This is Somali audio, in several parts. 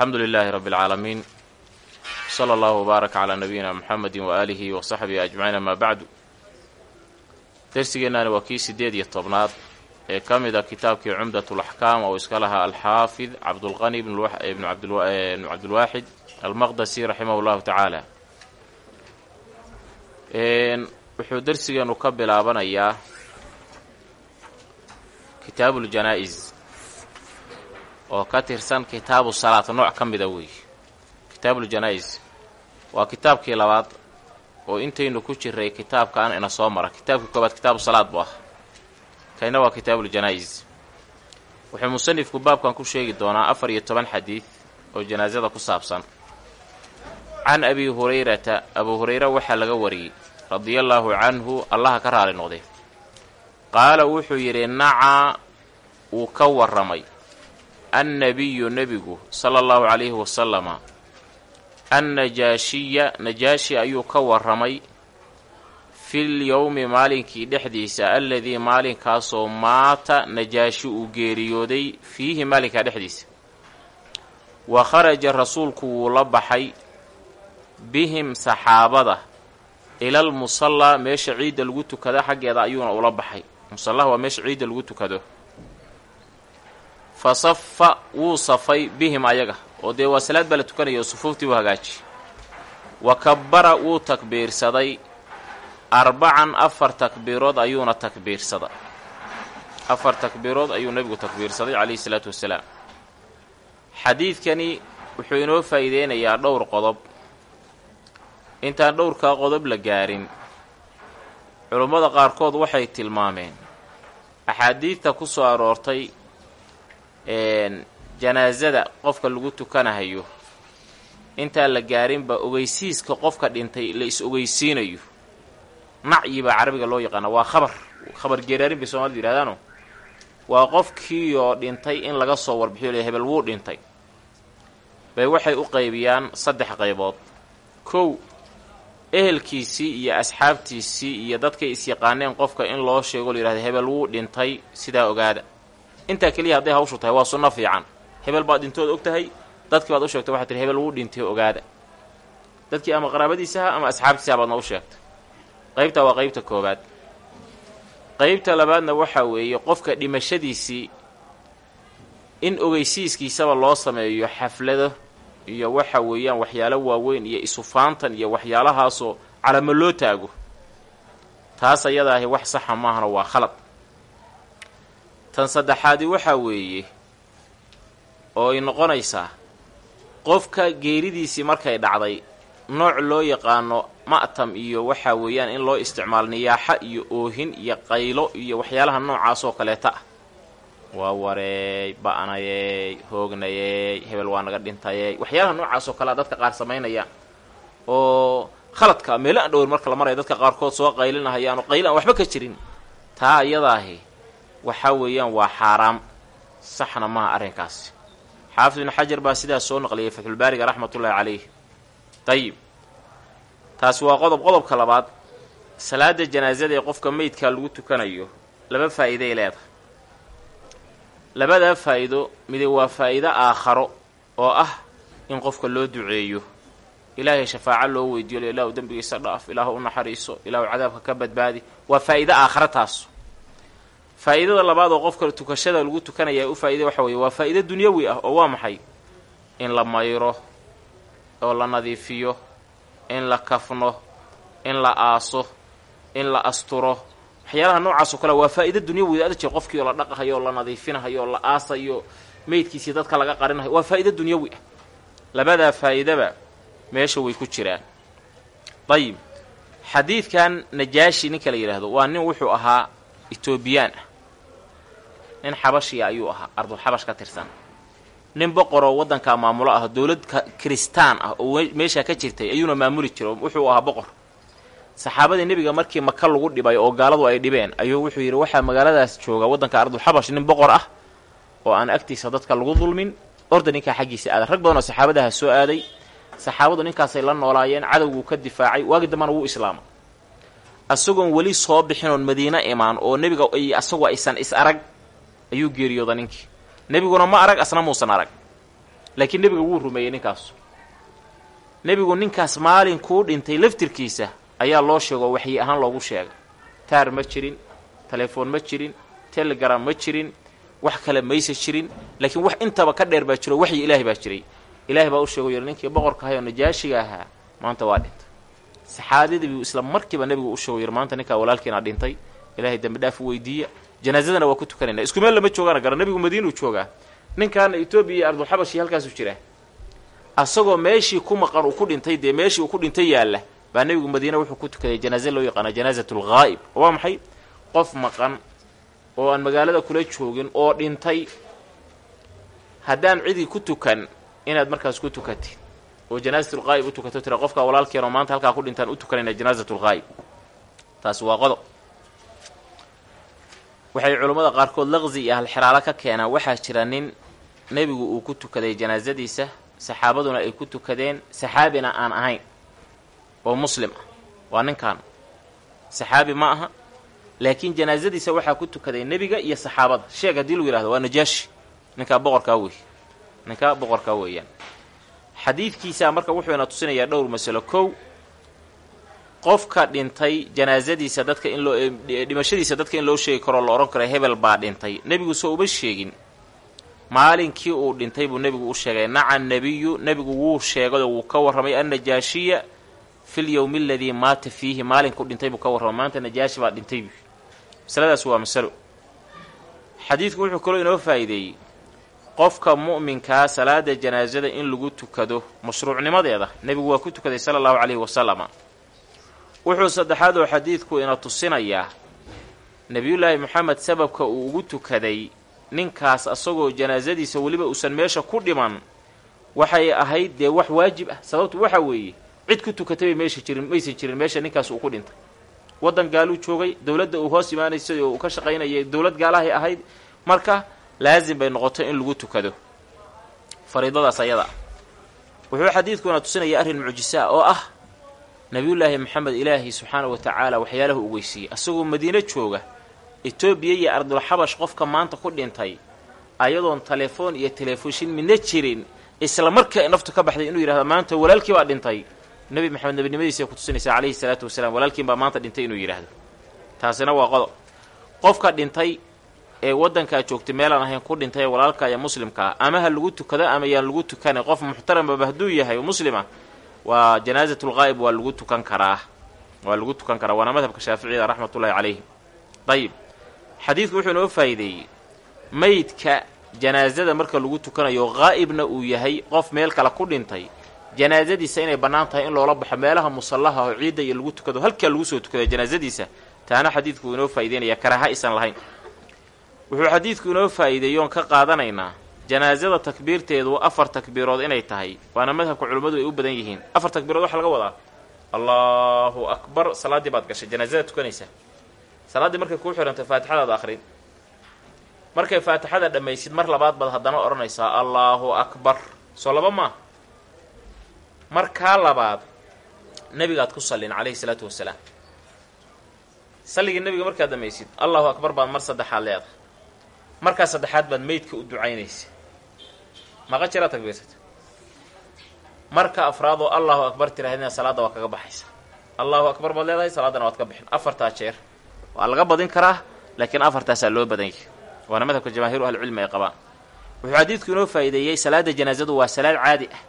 alxamdu lilaahi rabbi alcaalamiin sala allahu wbaarak calaa nabiyina muxamedi waaalihi wa saxbihi ajmaciin amaa bacdu dersigeennaani waa kii siddeed iyo tobnaad ee ka mid a kitaabkii cumdatulaxkaam oo iska lahaa alxaafid cabdulqani ibnu cabdilwaaxid almaqdasi raximahu llahu tacaala wuxuu dersigeenu ka bilaabanayaa kitaabuuljanaa-is oo ka tirsan kitaabu salaat nooc ka mida weeye kitaabuuljanaa-is waa kitaabkii labaad oo intaynu ku jiray kitaabkan ina soo mara. Kitaabkii koobaad kitaabu salaad buu ah kayna waa kitaabuuljanaa-is wuxuu musanifku baabkan ku sheegi doonaa afar iyo toban xadiid oo janaasada ku saabsan. Can abi hurayrata abuu hurayra waxaa laga wariyey radiallaahu canhu allaha ka raali noqday. Qaala wuxuu yidhi nacaa wuu ka warramay annabiyu nebigu sala allahu calayhi wasalama annajaashiya najaashi ayuu ka warramay fil yowmi maalinkii dhexdiisa alladii maalinkaasoo maata najaashi uu geeriyooday fiihi maalinkaa dhexdiisa wa kharaja rasuulku wuu la baxay bihim saxaabada ilal musallaa meesha ciidda lagu tukado xaggeeda ayuuna ula baxay musallaha waa meesha ciidda lagu tukado fa safa wuu safay bihim ayaga. Oo dee waa salaad baa la tukanaya oo sufuuftii u hagaaji. Wa kabbara wuu takbiirsaday. Arbacan afar takbiirood ayuuna takbiirsada afar takbiirood ayuu nebigu takbiirsaday calayhi salaatu wassalaam xadiidkani wuxuu inoo faa'iideynayaa dhowr qodob. Intaan dhowrkaa qodob la gaarin culummada qaarkood waxay tilmaameen axaadiidta ku soo aroortay janaasada qofka lagu tukanahayo. Intaan la gaarinba ogeysiiska qofka dhintay la is ogeysiinayo. Nacyi baa carabiga loo yaqaana waa khabar. Khabar geeraarin bay soomaalida yidhahdaano waa qofkiioo dhintay in laga soo warbixiyo le hebel wuu dhintay. Bay waxay u qaybiyaan saddex qaybood. Kow ehelkiisii iyo asxaabtiisii iyo dadkay is-yaqaaneen qofka in loo sheego la yidhahda hebel wuu dhintay sidaa ogaada intaa keliya hadday hawshu tahay waa sunno fiican. Hebel baad dhintood og tahay dadkii baad u sheegtay waxay tihi hebel wuu dhintay ogaada. Dadkii ama qaraabadiisaha ama asxaabtiisaha baadna u sheegtay. Qaybtaa waa qaybta koowaad. Qaybta labaadna waxaa weeye qofka dhimashadiisii in ogeysiiskiisaba loo sameeyo xaflado iyo waxa weeyaan waxyaalo waaweyn iyo isufaantan iyo waxyaalahaasoo calamo loo taago. Taas ayadaahi wax saxa maahana waa khalad tan saddexaadi waxaa weeye oo ay noqonaysaa qofka geeridiisii markay dhacday nooc loo yaqaano ma'tam iyo waxaa weeyaan in loo isticmaalo niyaaxa iyo oohin iyo qaylo iyo waxyaalaha noocaasoo kaleeta. Ah waa wareey ba'nayey hoognayey hebel waa naga dhintayey waxyaalaha noocaasoo kalea dadka qaar samaynayaan oo khaladka meelo aan dhowr marka la maraya dadka qaarkood soo qaylinahayaan oo qayli aan waxba ka jirin. Taa iyadaahi waxaa weeyaan waa xaaraam. Saxna maaha arrinkaasi. Xaafid ibnu xajar baa sidaas soo naqliyay fatxulbaariga raxmatullaahi calayh dayib taasi waa qodob qodobka labaad. Salaada janaasada ee qofka meydkaa lagu tukanayo laba faa'iiday leedahay. Labadaa faa'iido mide waa faa'iido aakharo oo ah in qofka loo duceeyo. Ilaahay shafaaco loo weydiiyo ilaahu dembigiisa dhaaf ilaahu u naxariiso ilaahu cadaabka ka badbaadi. Waa faa'iido aakharo taas faa'iidada labaad oo qofka tukashada lagu tukanaya u faa'iday waxa weeye waa faa'iido dunyawi ah oo waa maxay? In la mayro oo la nadiifiyo in la kafno in la aaso in la asturo. Waxyaalaha noocaas oo kale waa faa'ido dunyawi ada jir qofkii oo la dhaqahayo oo la nadiifinahayo oo la aasayo meydkiisii dadka laga qarinahayo waa faa'ido dunyawi ah. Labadaa faa'iidaba meesha way ku jiraan. Dayib xadiidkan najaashi ninka la yidhaahdo waa nin wuxuu ahaa etoobiyaan ah nin xabashiya ayuu ahaa ardulxabash ka tirsan. Nin boqoroo waddankaa maamulo ah dowlad kiristaan ah oo meeshaa ka jirtay ayuuna maamuli jiro wuxuu ahaa boqor. Saxaabadii nebiga markii maka lagu dhibay oo gaaladu ay dhibeen ayuu wuxuu yidhi waxaa magaaladaas jooga waddanka ardulxabash nin boqor ah oo aan agtiisa dadka lagu dulmin orda ninkaa xaggiisa aadan. Rag badan oo saxaabadaha soo aaday saxaabadu ninkaasay la noolaayeen cadowguu ka difaacay waagi dambana wuu islaama asagoon weli soo bixin oon madiine imaan oo nebiga ay asagoo aysan is arag ayuu geeriyooda ninkii. Nebiguna ma arag asna muusan arag. Laakiin nebiga wuu rumeeyey ninkaas nebigu ninkaas maalinkuu dhintay laftirkiisa ayaa loo sheego waxyi ahaan loogu sheegay. Taar ma jirin telefoon ma jirin telegram ma jirin wax kale maysa jirin. Laakiin wax intaba ka dheer baa jiro waxyi ilaahay baa jiray. Ilaahay baa u sheego yidhi ninkii boqorka ahay oo najaashiga ahaa maanta waa dhintay. Saxaabadii buu isla markiiba nebigu u sheego yidhi maanta ninkaa walaalkiina dhintay. Ilaahay dembi dhaaf u weydiiya janaazadana waa ku tukanayna. Isku meel lama joogaana gara nebigu madiinuu joogaa. Ninkaana etoobiya iyo ardulxabashi halkaasuu jiraa asagoo meeshii ku maqan uu ku dhintay dee meeshii uu ku dhintay yaalla baa nebigu madiine wuxuu ku tukaday janaaze loo yaqaana janaazat lghaa'ib oo waa maxay? Qof maqan oo aan magaalada kula joogin oo dhintay haddaan cidii ku tukan inaad markaas ku tukatid oo janaazatulghaa'ib u tukato tira qofkaa walaalkeenoo maanta halkaa ku dhintaan u tukanayna janaazatulghaa'ib taasi waa qodob waxay culammada qaarkood laqzi iyo ahlxiraalo ka keenaan. Waxaa jira nin nebigu uu ku tukaday janaasadiisa saxaabaduna ay ku tukadeen saxaabina aan ahayn oo muslim ah. Waa ninkan. Saxaabi ma aha laakiin janaasadiisa waxaa ku tukaday nebiga iyo saxaabada. Sheeg haddii lagu yihahdo waa najaashi. Ninkaa boqorkaa wey ninkaa boqorkaa weeyaan. Xadiidkiisaa marka wuxuu ina tusinayaa dhowr masalo. Kow qofka dhintay janaasadiisa dadka in loo dhimashadiisa dadka in loo sheegi karoo la odhan karo hebel baa dhintay. Nebigu soo uma sheegin. Maalinkii uu dhintay buu nebigu u sheegay. Naca nebiyu nebigu wuu sheegay oo wuu ka warramay annajaashiya fi lyowmi aladii maata fiihi. Maalinkuu dhintay buu ka warramay. Maanta najaashi baa dhintay. Buu masaladaas waa masalo. Xadiidku wuxuu kaloo inoo faa'iideeyey. Qofka mu'minkaa salaada janaasada in lagu tukado mashruucnimadeeda nebigu waa ku tukaday sala allahu calayhi wasalama wuxuu saddexaad oo xadiidku ina tusinayaa nebiyullaahi moxamed sababka uu ugu tukaday ninkaas asagoo janaasadiisa weliba uusan meesha ku dhiman waxay ahayd dee wax waajib ah. Sababtu waxa weeye cid ku tukatay bay meesha jirin maysan jirin meesha ninkaas uu ku dhintay. Waddan gaaluu joogay dowladda uu hoos imaanaysay oo uu ka shaqaynayay dowlad gaalahay ahayd. Marka laasim bay noqotay in lagu tukado fariidadaas ayada. Wuxuu xadiidkuna tusinaya arrin mucjisaa oo ah nebiyullaahi maxamed ilaahi subxaanahu wa tacaala waxyaalahu ogeysiiyey asagoo madiino jooga etoobiya iyo ardulxabash qofka maanta ku dhintay ayadoon telefoon iyo telefishin midna jirin isla markaa naftu ka baxday inuu yidhahdo maanta walaalkii baa dhintay. Nebi maxamed nebinimadiisa ku tusinaysaa calayhi salaatu wasalaam walaalkiin baa maanta dhintay inuu yidhaahdo taasina waa qodob. Qofka dhintay ee waddankaa joogtay meelaan ahayn ku dhintay walaalka iyo muslimkaa ama ha lagu tukado ama yaan lagu tukanay qof muxtaramaba hadduu yahay oo waa janaazatulghaa'ib waa lagu tukan karaa. Waa lagu tukan karaa. Waana madhabka shaaficiyada raxmatullaahi calayhim. Dayib xadiidku wuxuu inoo faa'iideeyey. Maydka janaasada marka lagu tukanayo haa'ibna uu yahay qof meel kale ku dhintay. Janaasadiisa inay bannaan tahay in loola baxo meelaha musallaha oo ciidda iyo lagu tukado halkaa lagu soo tukado janaasadiisa taana xadiidku inoo faa'ideynaya karaaha aysan lahayn. Wuxuu xadiidku inoo faa'iideeyoon ka qaadanaynaa janaasada takbiirteedu afar takbiirood inay tahay waana madhabka culimmadu ay u badan yihiin. Afar takbiirood waxaa laga wadaa allaahu akbar salaaddii baad gashay janaasada tukanaysa. Salaaddii markay kuu xirantay faatixadaad akhrin. Markay faatixada dhammaysid mar labaad baad haddana odhanaysaa allaahu akbar. Soo laba maa markaa labaad nebigaad ku sallin calayhi salaatu wasalaam salligii nebiga markaad dhammaysid allahu akbar baad mar saddexaad leedahay. Markaa saddexaad baad meydka u ducaynaysa maqa jiraa takbiirsata marka afraadoo allahu akbar tirahdina salaadda waa kaga baxaysa. Allahu akbar baad leedahay salaaddana waad ka bixin. Afartaa jeer. Waa laga badin karaa laakiin afartaasaa loo badan waana madhabka jamaahiiru ahlicilmi ay qabaan. Wuxuu xadiidku inoo faa'iideeyey salaada janaasadu waa salaad caadi ah.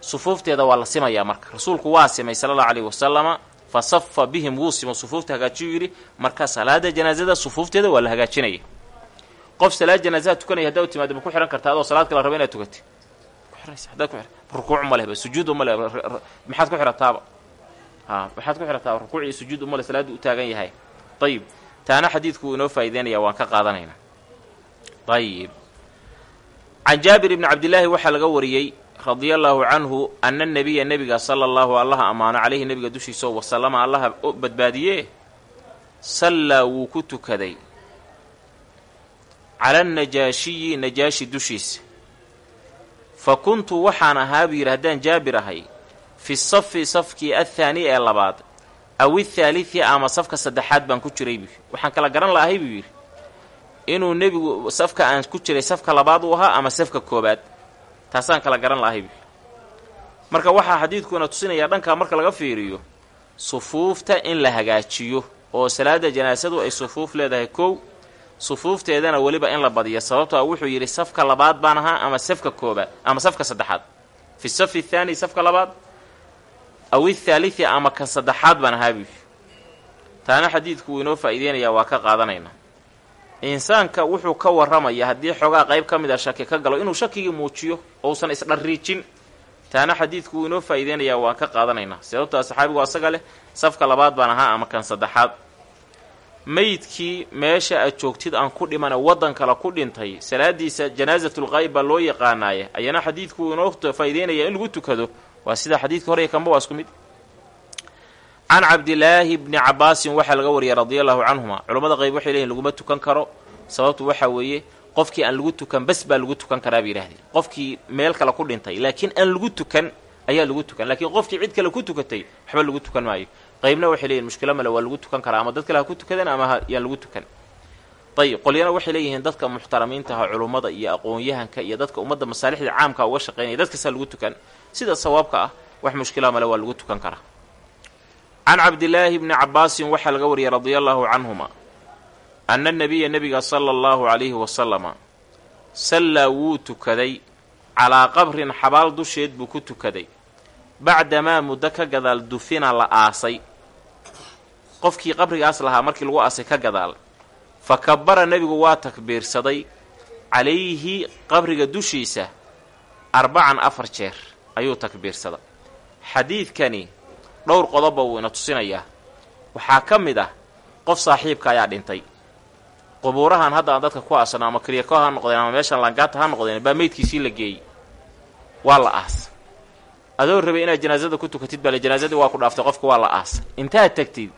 Sufuufteeda waa la simayaa marka. Rasuulku waa simay sala allahu alayhi wasalama fa safa bihim wuu simo sufuufta hagaajiyuu yidhi. Marka salaada janaasada sufuufteeda waa la hagaajinaya qof salaad janaasaha tukanaya haddaa u ma ku xihan kartaa adoo salaad kala raba inaad ku rukuuc ma lehba sujuud uma leh maxaad ku xihataaba a maxaad ku xihataaba rukuuc iyo sujuud uma leh salaaddu u taagan yahay. Ayib taana xadiidku wuu inoo faa'ideynaya waan ka qaadanaynaa ayib can jaabir ibni cabdillaahi waxaa laga wariyey radia allaahu canhu ana nabiya nebiga sala allahu allaha ammaano calayhi nebiga dushiisa wasalama allaha badbaadiye sallaa wuu ku tukaday cala annajaashiyi najaashi dushiisa fa kuntu waxaan ahaa buu yidhi haddaan jaabir ahay fi safi safkii athaani ee labaad aw ithaalidi ama safka saddexaad baan ku jiray buu waxaan kala garan lahay buu yidhi inuu nebigu safka aan ku jiray safka labaad uu ahaa ama safka koobaad taasaan kala garan lahay marka waxaa xadiidkuna tusinayaa dhankaa marka laga fiiriyo sufuufta in la hagaajiyo oo salaada janaasadu ay sufuuf leedahay kow sufuufteedana weliba in la badiyo sababtoo wuxuu yidhi safka labaad baan ahaa ama safka koobaad ama safka saddexaad? Fi safi thaani safka labaad? Aw ithaalithi ama kan saddexaad baan ahaa buy taana xadiidku wuu inoo faa'iideynayaa waa ka qaadanaynaa insaanka wuxuu ka warramaya haddii xoogaa qayb ka mid a shaki ka galo inuu shakigii muujiyo ousan isdharriijin taana xadiidku wuu inoo faa'iideynayaa waan ka qaadanaynaa sababtaa saxaabigu asaga leh safka labaad baan ahaa ama kan saddexaad meydkii meesha aad joogtid aan ku dhimana waddan kale ku dhintay salaadiisa janaasatul baa loo yaqaanaaye ayana xadiidku inoo faa'ideynaya in lagu tukado. Waa sida xadiidka hore kanba waa isku mid. Can cabdilaahi bni cabaasin waxaa laga wariyay radia allahu canhuma. Culammada qayb waxay leeyihiin laguma tukan karo sababtu waxaa weeye qofkii aan lagu tukan bas baa lagu tukan karaa bay yidhahdeen qofkii meel kale ku dhintay laakiin aan lagu tukan ayaa lagu tukan laakiin qofkii cid kale ku tukatay waxba lagu tukan maayo qaybna waxay leeyihiin mushkilo male waa lagu tukan karaa ama dad kale ha ku tukadeen ama yaan lagu tukan. Ayib qolyana waxay leeyihiin dadka muxtaramiintaha culummada iyo aqoon-yahanka iyo dadka ummadda masaalixda caamka uga shaqeynaya dadkaasaa lagu tukan. Sida sawaabka ah wax mushkila male waa lagu tukan karaa. Can cabdilaahi bni cabaasin waxaa laga wariyay radia allaahu canhuma anna nabiya nebiga sala allahu calayhi wasalama sallaa wuu tukaday calaa qabrin xabaal dusheed buu ku tukaday bacdamaa muddo ka gadaal dufina la aasay. Qofkii qabrigaas lahaa markii lagu aasay ka gadaal. Fa kabbara nebigu waa takbiirsaday calayhi qabriga dushiisa arbacan afar jeer ayuu takbiirsada xadiidkani dhowr qodobba wuu ina tusinayaa. Waxaa ka mid ah qof saaxiibka ayaa dhintay. Qubuurahan hadda aan dadka ku aasano ama kiryako ha noqdeen ama meeshan langaata ha noqdeen baa meydkiisii la geeyey. Waa la aas adoo rabay inaad janaasada ku tukatid bale janaasadii waa ku dhaaftay qofka waa la aas. Intaad tegtid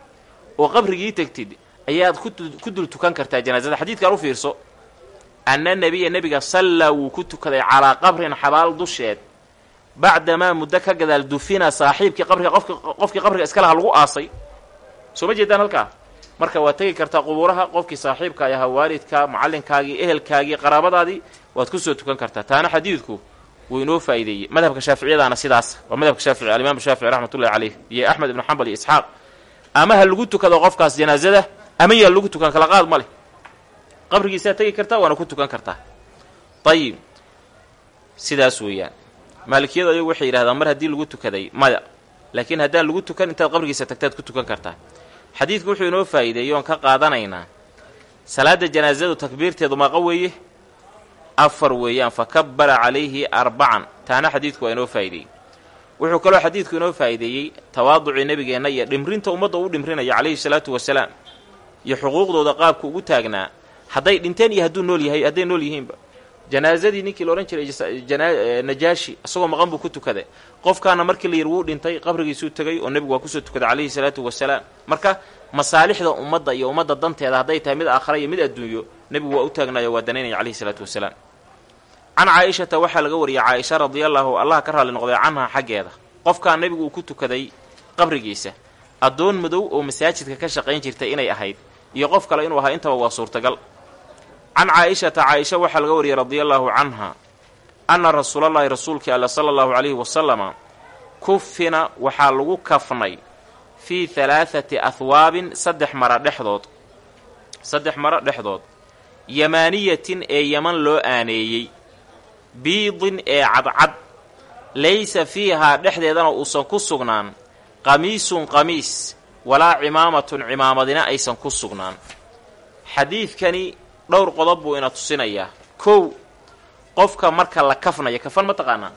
oo qabrigii tegtid ayaad ku dul tukan kartaa janaasada xadiidkaan u fiirso anna nebiya nebiga sallaa wuu ku tukaday calaa qabrin xabaal dusheed. Bacdamaa muddo ka gadaal dufina saaxiibkii qabriga qofkii qabriga iska laha lagu aasay. Soo ma jeedaan halkaa? Marka waad tegi kartaa qubuuraha qofkii saaxiibka ay ahaa waalidka macallinkaagii ehelkaagii qaraabadaadii waad ku soo tukan kartaa. Taana xadiidku wuu inoo faa'iideeyey madhabka shaaficiyadaana sidaas. Waa madhabka shaafici alimaam shaafici raxmatullahi caleyh iyo axmed ibnu xambal iyo isxaaq. Ama ha lagu tukado qofkaas janaasada ama yaa lagu tukan kala qaad ma qabrigiisaa tegi kartaa waana ku tukan kartaa ayib sidaas weeyaan. Maalikiyadu ayagu waxay yidhahdaan mar haddii lagu tukaday maya. Laakiin haddaan lagu tukan intaad qabrigiisa tagtaad ku tukan kartaa. Xadiidku wuxuu inoo faa'iideeyey oon ka qaadanaynaa. Salaadda janaasadu takbiirteedu maqa weeye afar weeyaan fa kabbara calayhi arbacan taana xadiidku waa inoo faa'ideeyey. Wuxuu kaloo xadiidku inoo faa'iideeyey tawaaducii nebigeenna iyo dhimrinta ummadda uu dhimrinaya calayhi salaatu wasalaam iyo xuquuqdooda qaabku ugu taagnaa. Hadday dhinteen iyo hadduu nool yahay hadday nool yihiinba. Janaasadii ninkii la odhan jiray najaashi isagoo maqan buu ku tukaday qofkaana markii la yidhi wuu dhintay qabrigiisuu tegay oo nebigu waa ku soo tukaday calayhi salaatu wasalaam. Marka masaalixda ummadda iyo ummadda danteeda hadday tahay mid aakhara iyo mid adduunyo nebigu waa u taagnayo waa danaynaya calayhi salaatu wasalaam can caaishata waxaa laga wariyay caaisha radiallaahu allah ka raalli noqday canha xaggeeda. Qofkaa nebigu uu ku tukaday qabrigiisa addoon madow oo masaajidka ka shaqayn jirtay inay ahayd iyo qof kale inuu ahaa intaba waa suurtagal. Can caaishata caaisha waxaa laga wariyay radiallaahu canha anna rasuulallaahi rasuulkii alla sala allahu calayhi wasalama kufina waxaa lagu kafnay fii halaathati ahwaabin saddex mara dhexdood saddex maro dhexdood yamaaniyatin ee yaman loo aaneeyey biidin ee cadcad laysa fiihaa dhexdeedana uusan ku sugnaan. Qamiisun qamiis walaa cimaamatun cimaamadina aysan ku sugnaan. Xadiidkani dhowr qodob buu ina tusinayaa. Kow qofka marka la kafnaya kafan ma taqaanaa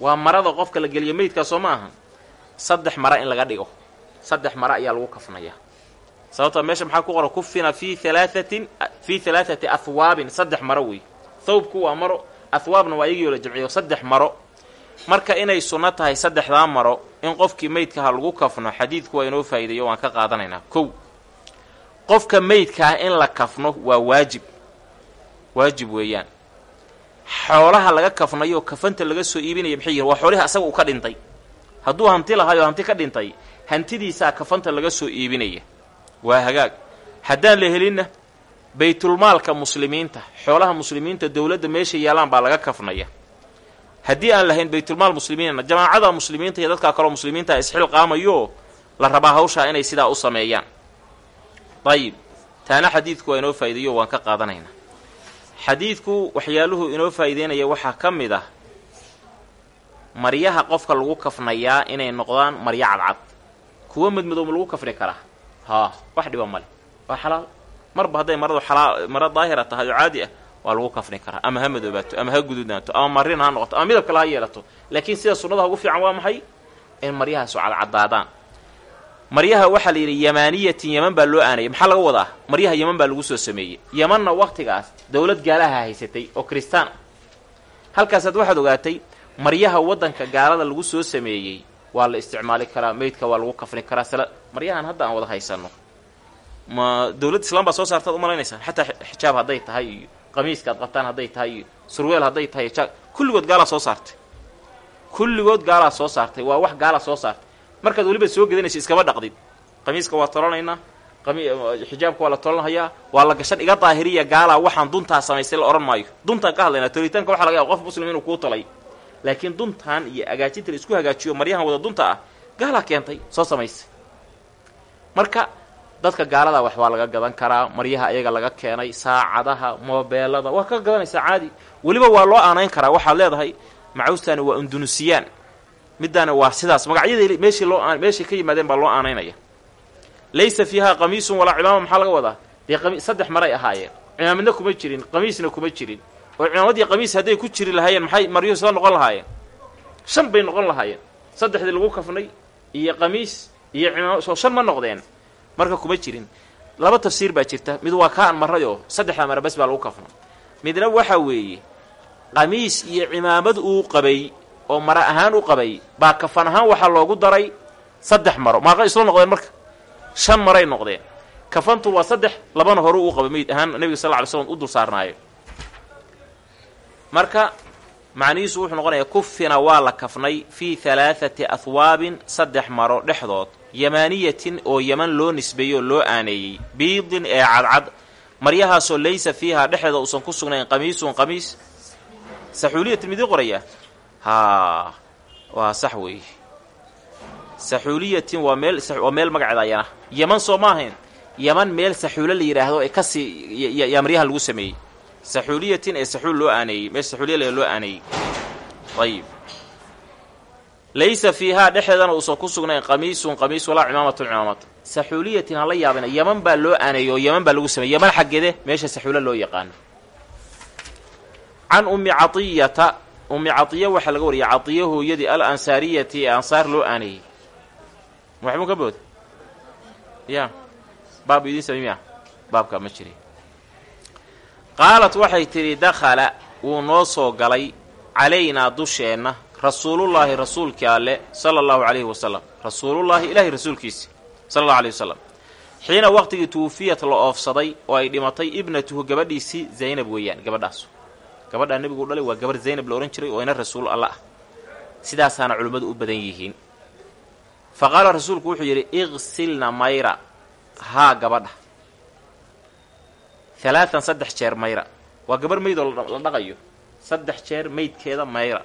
waa marada qofka la geliyo meydkaa soo ma ahan? Saddex mara in laga dhigo. Saddex mara ayaa lagu kafnayaa sababta meesha maxaa ku qoran? Kufina fii halaahatin fii halaathati ahwaabin saddex maro wey thawbku waa maro ahwaabna waa iyagii la jamciyo saddex maro. Marka inay sunno tahay saddexdaa maro in qofkii meydkaha lagu kafno xadiidku waa inoo faa'iideeyo waan ka qaadanaynaa. Kow qofka meydkaah in la kafno waa waajib. Waajib weeyaan. Xoolaha laga kafnayo kafanta laga soo iibinaya maxay yihiin waa xoolihii asaga uu ka dhintay. Hadduu hanti lahaayoo hanti ka dhintay hantidiisaa kafanta laga soo iibinaya. Waa hagaag. Haddaan la helinna baytulmaalka muslimiinta xoolaha muslimiinta dowladda meesha yaalaan baa laga kafnaya. Haddii aan lahayn baytulmaal muslimiinna jamaacada muslimiinta iyo dadkaa kaloo muslimiinta isxilqaamayo la rabaa hawshaa inay sidaa u sameeyaan. Dayib taana xadiidku waa inoo faa'ideeyo waan ka qaadanaynaa xadiidku waxyaaluhu inoo faa'iideynaya waxaa ka mid ah maryaha qofka lagu kafnayaa inay noqdaan maryo cadcad. Kuwa madmadow ma lagu kafni karaa. Haa wax dhiba male. Waa xalaal marba hadday maradu maro daahira tahay oo caadi ah waa lagu kafni karaa. Ama ha madoobaato ama ha gududnaato ama marin ha noqoto ama midab ha yeelato. Laakiin sida sunnadaha ugu fiican waa maxay? In maryahaasu cadcadaadaan maryaha waxaa la yidhi yamaaniyatin yeman baa loo aanayay. Maxaa laga wadaa? Maryaha yeman baa lagu soo sameeyey. Yemanna wakhtigaas dowlad gaalaha haysatay oo kristaan. Halkaasaad waxaad ogaatay maryaha waddanka gaalada lagu soo sameeyey waa la isticmaali karaa meydka waa lagu kafni karaa. Sala maryahan hadda aan wada haysanno ma dowladd islaam baa soo saartaad umalaynaysaa xataa xijaab hadday tahay iyo qamiiska ad qabtaan hadday tahay iyo surweel hadday tahay kulligood gaalaa soo saartay. Kulligood gaalaa soo saartay waa wax gaalaa soo saartay. Markaad weliba soo gedanaysa iskama dhaqdid. Qamiiska waa tolanaynaa xijaabka waa la tolanhayaa waa la gashan iga daahiriya gaalaa waxaan duntaa samaystay la odhan maayo. Duntaan ka hadlaynaa tolitaanka waxa laga yaaba qof muslim inuu kuu talay. Laakiin duntaan iyo hagaajinta la isku hagaajiyo maryahan wada dunta ah gaalaa keentay soo samaysay. Marka dadka gaalada wax waa laga gadan karaa maryaha ayaga laga keenay saacadaha moobeelada waa ka gadanaysaa caadi weliba waa loo aanayn karaa waxaad leedahay macawstaani waa indunusiyaan middaani waa sidaas. Magacyadii meeshii loo meeshay ka yimaadeen baa loo aanaynaya. Laysa fiihaa qamiisun walaa cimaama maxaa laga wadaa? Dee saddex maray ahaayeen cimaamadna kuma jirin qamiisna kuma jirin. Oo cimaamadiiyo qamiis hadday ku jiri lahaayeen maxay maryuhu sida noqon lahaayeen? Shan bay noqon lahaayeen. Saddexdii lagu kafnay iyo qamiis iyo cimaamad soo shan ma noqdeen marka kuma jirin. Laba tafsiir baa jirta. Mid waa kaan maray oo saddexda mara bas baa lagu kafna midna waxa weeye qamiis iyo cimaamad uu qabay oo mara ahaan u qabay baa kafan ahaan waxaa loogu daray saddex maro. Maaqa isla noqdeen marka? Shan maray noqdeen. Kafantu waa saddex labana hore uu qabay. Meyd ahaan nebiga sal ly slam u dul saarnaayo. Marka macnihiisu wuxuu noqonayaa kufina waa la kafnay fii halaathati ahwaabin saddex maro dhexdood yamaaniyatin oo yeman loo nisbeeyey oo loo aaneeyey. Biidin ee cadcad. Maryahaasoo laysa fiihaa dhexdeeda uusan ku sugnayn qamiisun qamiis. Saxuuliyatin midii qoraya. Haa waa sax weeye saxuuliyatin waa meel waa meel magaceeda ayana yeman soo ma ahayn. Yeman meel saxuulo la yidhaahdo ee ka sii yaa lagu sameeyey. Saxuuliyatin ee saxuul loo aaneeyey meel saxuuliya loo aaneeyey. Ayib laysa fiihaa dhexeedana uusan ku sugnayn qamiisun qamiis walaa cimaamatun cimaamad saxuuliyatin hala yaabina yeman baa loo aaneeyey oo yeman baa lagu sameeyey. Yeman xaggeede meesha saxuulo loo yaqaano can ummi caiyata ummi caiya waxaa laga wariyay caiya hooyadii al ansaariyati ee ansaar loo aaneeyey. Waxbuu ka booda ya baab idiin samimiya baabkaa ma jiri. Qaalat waxay tidhi dakhala wuu noo soo galay calaynaa dusheenna rasuulullaahi rasuulkii alle sala allahu calayhi wasalam rasuulullaahi ilaahay rasuulkiisi sala allahu alayhi wasalam xiina waqtigii tuwufiyat la oofsaday oo ay dhimatay ibnatuhu gabadhiisii zaynab weeyaan gabadhaasu gabadhaa nebigu dhalay waa gabarh zaynab la odhan jiray oo ina rasuul alla ah. Sidaasaana culimmadu u badan yihiin. Fa qaala rasuulku wuxuu yidhi iqsilna mayra haa gabadha. Halaatan saddex jeer mayra. Waa gabarh meydoo la dhaqayo. Saddex jeer meydkeeda mayra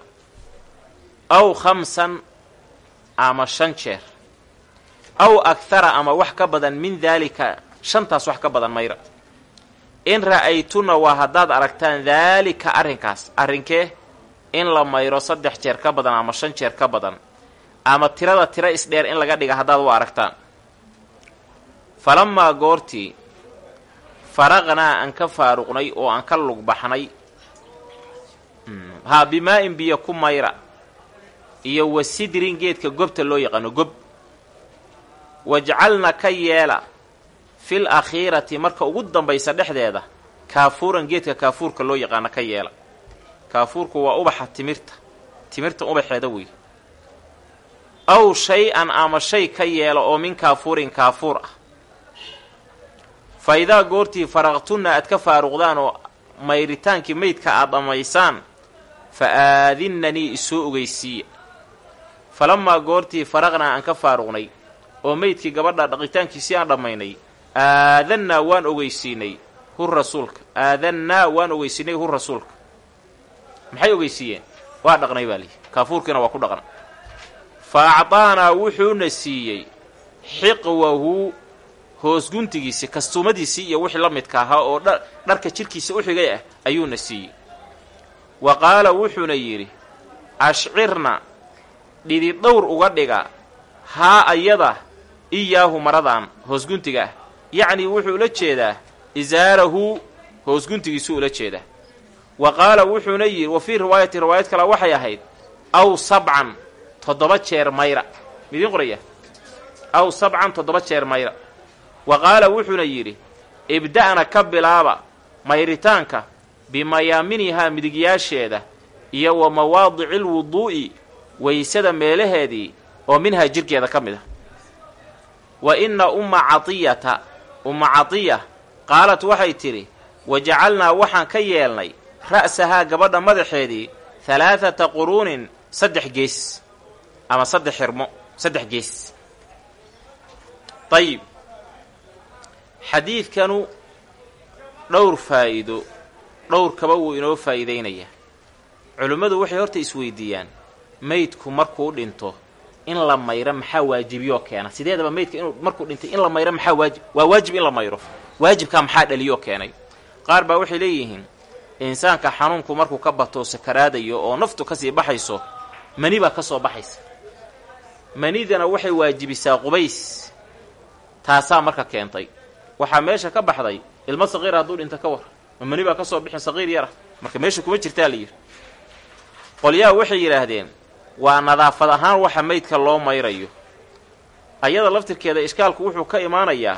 aw khamsan ama shan jeer aw akhara ama wax ka badan min daalika shantaas wax ka badan mayra in ra'aytuna waa haddaad aragtaan daalika arrinkaas arrinkee in la mayro saddex jeer ka badan ama shan jeer ka badan ama tirada tiro isdheer in laga dhiga haddaad u aragtaan falamaa goortii faraqnaa aan ka faaruqnay oo aan ka lugbaxnay haa bimaa-in biyo ku mayra iyo wa sidrin geedka gobta loo yaqaano gob. Wajcalna ka yeela fil akhiirati marka ugu dambaysa dhexdeeda kaafuuran geedka kaafuurka loo yaqaano ka yeela. Kaafuurku waa ubaxa timirta timirta ubaxeeda wey aw shay-an ama shay ka yeela oo min kaafuurin kaafuur ah. Fa idaa goortii faraqtunna aad ka faaruqdaan oo mayritaankii meydka aad dhammaysaan fa aadinnanii isoo ogeysiiya falamaa goortii faraqnaa aan ka faaruqnay oo meydkii gabadha dhaqitaankiisii aan dhammaynay aadannaa waan ogeysiinay hu rasuulka aadannaa waan ogeysiinay hu rasuulka. Maxay ogeysiiyeen? Waa dhaqnay baa lihi kaafuurkiina waa ku dhaqna. Fa acdaanaa wuxuuna siiyey xiqwahu hoos guntigiisii kastuumadiisii iyo wixii la midka ahaa oo dharka jidhkiisa u xigay ah ayuuna siiyey. Wa qaala wuxuuna yidhi ashcirna dhididhowr uga dhiga haa ayada iyaahu maradan hoosguntiga. Ah yacnii wuxuu ula jeedaa isaarahu hoosguntigiisuu ula jeedaa. Wa qaala wuxuuna yidhi wa fii riwaayati riwaayad kale waxay ahayd aw sabcan toddoba jeer mayra. Midiin qoraya? Aw sabcan toddoba jeer mayra. Wa qaala wuxuuna yidhi ibda'na ka bilaaba mayritaanka bimayaaminihaa midigyaasheeda iyo wa mawaadici waysada meelaheedii oo minhaa jirkeeda ka mid a wa inna umma catiyata umma catiya qaalat waxay tidhi wa jacalnaa waxaan ka yeelnay ra'sahaa gabadha madaxeedii halaathata quruunin saddex gees ama saddex xirmo saddex gees. Ayib xadiidkanu dhowr faa'iido dhowrkaba wuu inoo faa'iidaynayaa. Culimmadu waxay horta isweydiiyaan maydku markuu dhinto in la mayro maxaa waajibiyoo keena sideedaba maydka inuu markuu dhintay in la mayro maxaa waajib? Waa waajib in la mayro. Waajibkaa maxaa dhaliyoo keenay? Qaar baa waxay leeyihiin insaanka xanuunku markuu ka bato sakaraadayo oo naftu ka sii baxayso mani baa ka soo baxaysa. Manidana waxay waajibisaa qubays taasaa marka keentay. Waxaa meesha ka baxday ilmo saqiira hadduu dhinta ka war ma mani baa ka soo bixin saqiir yara marka meesha kuma jirtaa la yidhi. Qolyaha waxay yidhaahdeen waa nadaafad ahaan waxa maydka loo mayrayo. Ayada laftirkeeda ishkaalku wuxuu ka imaanayaa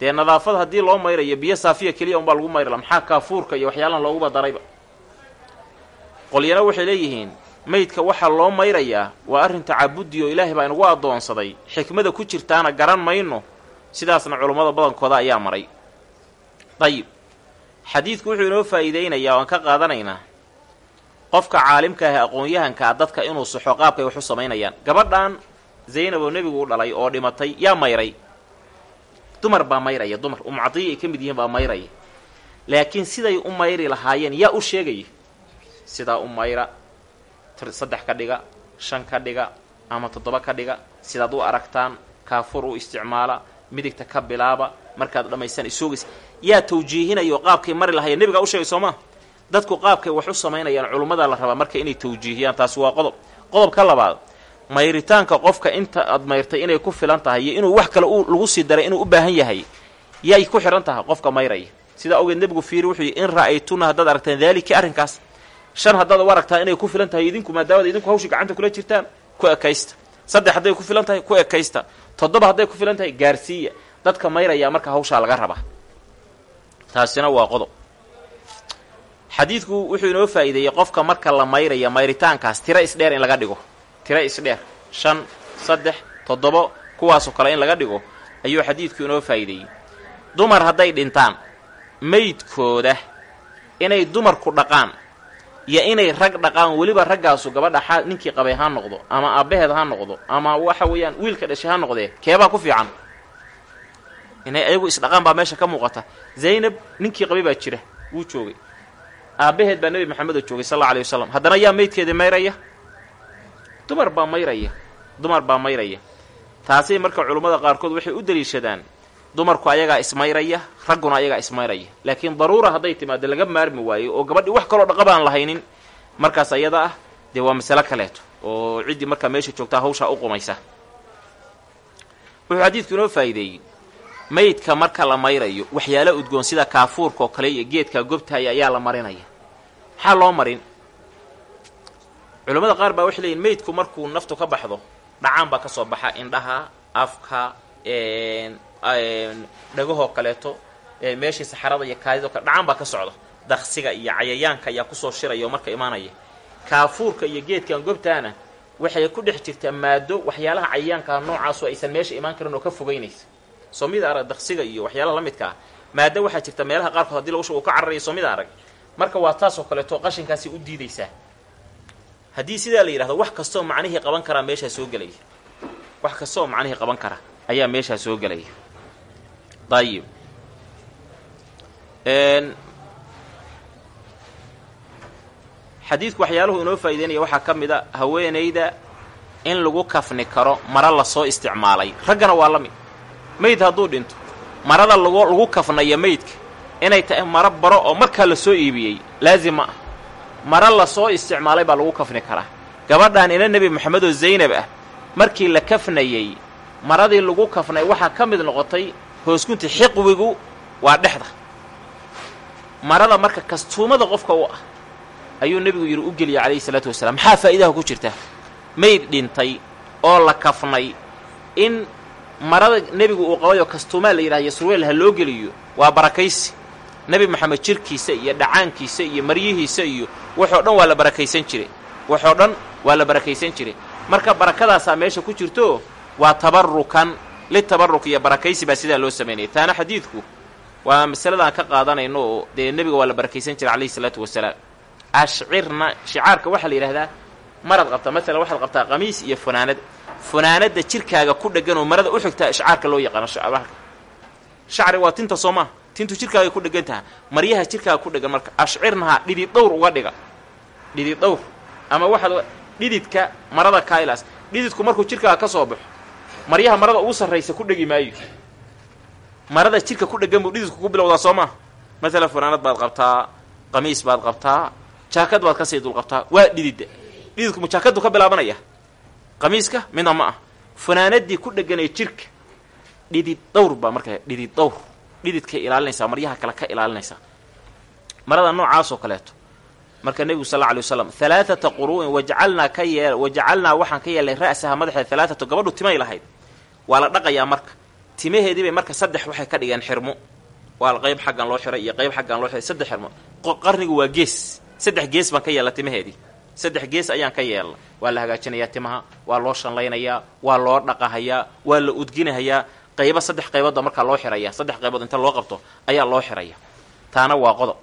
dee nadaafad haddii loo mayrayo biyo saafiya keliya unbaa lagu mayrala maxaa kaafuurka iyo waxyaalahan looguba darayba qolyana waxay leeyihiin maydka waxaa loo mayrayaa waa arrin tacabudi oo ilaahay baa inagu addoonsaday xikmada ku jirtaana garan mayno sidaasna culummada badankooda ayaa maray. Dayib xadiidku wuxuu inoo faa'iideynayaa waan ka qaadanaynaa qofka caalimka ah aqoon-yahanka a dadka inuu saxo qaabkay wax u samaynayaan. Gabadhan zaynab oo nebigu u dhalay oo dhimatay yaa mayray. Dumar baa mayraya dumar. Umcadiya ay ka mid yihiin baa mayraya. Laakiin siday u mayri lahaayeen yaa u sheegaya sidaa u mayra saddex ka dhiga shan ka dhiga ama toddoba ka dhiga. Sidaad u aragtaan kaafur u isticmaala midigta ka bilaaba markaad dhammaystaan isoogays yaa tawjiihinaya oo qaabkay mari lahaayeen nebigaa u sheegay soo maa dadku qaabkay wax u samaynayaan culummada la rabaa marka inay tawjiihiyaan taasi waa qodob. Qodobka labaad mayritaanka qofka inta aad mayrtay inay ku filan tahay iyo inuu wax kale lagu sii daray inuu u baahan yahay yay ku xidhan tahay qofka mayraya sidaa ogeed nebigu fiiri wuxuu yidhi in ra'aytuna haddaad aragtaan daalika arrinkaas shan haddaad u aragtaa inay ku filan tahay idinku maadaamada idinku hawshii gacanta kula jirtaan ku ekaysta. Saddex hadday ku filan tahay ku ekaysta. Toddoba hadday ku filan tahay gaarsiiya. Dadka mayrayaa marka hawshaa laga rabaa. Taasina waa qodob xadiidku wuxuu inoo faa'iideeyey qofka marka la mayraya mayritaankaas tiro isdheer in laga dhigo. Tiro isdheer shan saddex toddobo kuwaasoo kale in laga dhigo ayuu xadiidku inoo faa'iideeyey. Dumar hadday dhintaan maydkooda inay dumarku dhaqaan iyo inay rag dhaqaan weliba raggaasu gabadha xa ninkii qabay ha noqdo ama aabbaheed ha noqdo ama waxa weeyaan wiilka dhashay ha noqdee keebaa ku fiican. Inay ayagu isdhaqaan baa meesha ka muuqata. Zaynab ninkii qabay baa jira wuu joogay aabbaheed baa nebi maxamed oo joogay sal alla alay wasalam haddana yaa maydkeedii mayraya? Dumar baa mayraya. Dumar baa mayraya. Taasay marka culummada qaarkood waxay u daliishadaan dumarku ayagaa ismayraya ragguna ayagaa ismayraya. Laakiin daruura hadday timaado laga maarmi waayo oo gabadhii wax kaloo dhaqaba aan lahaynin markaas ayada ah dee waa masalo kaleeto oo ciddii markaa meesha joogtaa hawshaa u qumaysa. Wuxuu xadiidku inoo faa'iideeyey maydka marka la mayrayo waxyaalo udgoon sida kaafuurka oo kale iyo geedka gobtaaya ayaa la marinaya. Maxaa loo marin? Culammada qaar baa waxay leeyihiin maydku markuu naftu ka baxdo dhacaan baa ka soo baxa indhaha afka dhagahoo kaleeto meeshii saxarada iyo kaadidoo kale dhacaan baa ka socda. Daqsiga iyo cayayaanka ayaa ku soo shiraya marka imaanaya. Kaafuurka iyo geedkan gobtaana waxay ku dhex jirtaa maado waxyaalaha cayayaankaa noocaasoo aysan meesha imaan karin oo ka fogeynaysa soo mid arag daqsiga iyo waxyaalaha la midka ah. Maado waxaa jirta meelaha qaarkood haddii lagu shugo ka cararaya soo mid arag. Marka waa taasoo kaleeto qashinkaasi u diidaysaa haddii sidaa la yidhahdo wax kastooo macnihii qaban karaa meeshaa soo gelaya wax kastooo macnihii qaban kara ayaa meeshaa soo gelaya ayib xadiidku waxyaaluhu inoo faa'ideynaya waxaa ka mid a haweenayda in lagu kafni karo mara la soo isticmaalay. Raggana waa la mid meyd hadduu dhinto marada lagu lagu kafnaya meydka inay tahay maro baro oo markaa la soo iibiyey laazim ma ah mara la soo isticmaalay baa lagu kafni karaa. Gabadhan ina nebi moxamed oo zaynab ah markii la kafnayey maradii lagu kafnay waxaa ka mid noqotay hoosgunti xiqwigu waa dhexda. Marada marka kastuumada qofka u ah ayuu nebigu yidhi u geliya calayhi salaatu wasalaam maxaa faa'iidaha ku jirta? Mayd dhintay oo la kafnay in marada nebigu uu qabayoo kastuumaa la yidhahyo surweel ha loo geliyo waa barakaysi. Nebi moxamed jirkiisa iyo dhacaankiisa iyo maryihiisa iyo waxoo dhan waa la barakaysan jiray. Waxoo dhan waa la barakaysan jiray. Marka barakadaasaa meesha ku jirto waa tabarukan litabaruk iyo barakaysi baa sidaa loo samaynaya taana xadiidku waa masaladaan ka qaadanayno oo dee nebiga waa la barakaysan jiray calayhi salaatu wasalaam. Ashcirna shicaarka waxaa la yidhahdaa marad qabtaa maalan waxaad qabtaa qamiis iyo funaanad funaanadda jirkaaga ku dheggan oo marada u xigtaa ishcaarka loo yaqaano shacri waa tinta soo tintu jirkaaga ku dhegan taha maryaha jirkaaga ku dhegan marka ashcirnahaa dhidid dhowr uga dhiga. Dhidid dhowr. Ama waxaad dhididka marada kailas dhididku markuu jirkaaga ka soo baxo maryaha marada ugu sarraysa ku dhegi maayo. Marada jirka ku dhegan buu dhididku ku bilowdaa soo maa maalan funaanad baad qabtaa qamiis baad qabtaa jaakad baad ka sii dul qabtaa. Waa dhididda. Dhididku mu jaakadu ka bilaabanaya qamiiska? Midna ma ah. Funaanadii ku dheganay jirka. Dhidid dhowr baa markaa dhidid dhowr. Dhididkay ilaalinaysaa maryaha kale ka ilaalinaysaa marada noocaasoo kaleeto. Marka nebigu sal alay wasalam halaaata quru'in wajacalnaa ka yeel wajacalnaa waxaan ka yeelnay ra'saha madaxeeda halaaatu gabadhu timay lahayd. Waa la dhaqayaa marka. Timaheedii bay marka saddex waxay ka dhigeen xirmo. Waa qayb xaggan loo xiray iyo qayb xaggan loo xiray. Saddex xirmo. Qarnigu waa gees. Saddex gees baan ka yeella timaheedii saddex gees ayaan ka yeelna waa la hagaajinayaa timaha waa loo shanlaynayaa waa loo dhaqahayaa waa la udginahayaa qaybo saddex qayboodba markaa loo xiraya saddex qaybood inta loo qabto ayaa loo xiraya. Taana waa qodob.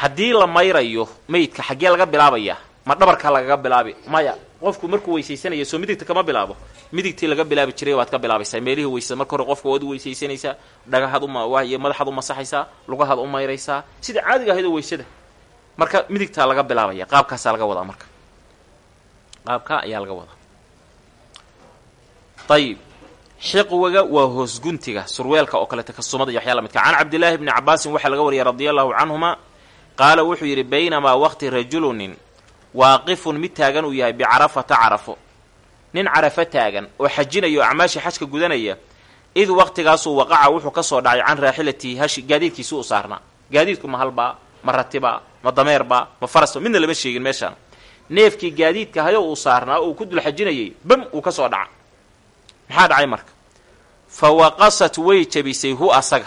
Haddii la mayrayo meydka xaggee laga bilaabayaa ma dhabarkaa lagaga bilaabi. Maya qofku markuu weysaysanaya soo midigta kama bilaabo. Midigtii laga bilaabi jiray waad ka bilaabaysaa meelihii weysada marka hore qofka waad u weysaysanaysaa dhagahaad umaiyo madaxaad u masaxaysaa lugahaad u mayraysaa. Sida caadiga ahaydoo weysada marka midigtaa laga bilaabaya qaabkaasaa laga wadaa marka. Qaabkaa ayaa laga wadaa. Ayib xiqwiga waa hoosguntiga surweelka oo kaleeta kasumada iyo waxyaa la can cabdillaahi bni cabaasin waxaa laga wariyay radia allahu canhuma qaala wuxuu yidhi baynamaa waqti rajulunin waaqifun mid taagan uu yahay bicarafata carafo. Nin carafo taagan oo xajinayo acmaashii xajka gudanaya id waqtigaasuu waqaca wuxuu ka soo dhacay can raaxilatihi hashi gaadiidkiisi u saarnaa. Gaadiidku ma halbaa ma ratibaa ma dameerbaa ma farasba midna lama sheegin meeshaan. Neefkii gaadiidka hayo uu saarnaa uu ku dul xajinayay bam uu ka soo dhaca maxaa dhacay marka? Fa waqasat way jabisay hu asaga.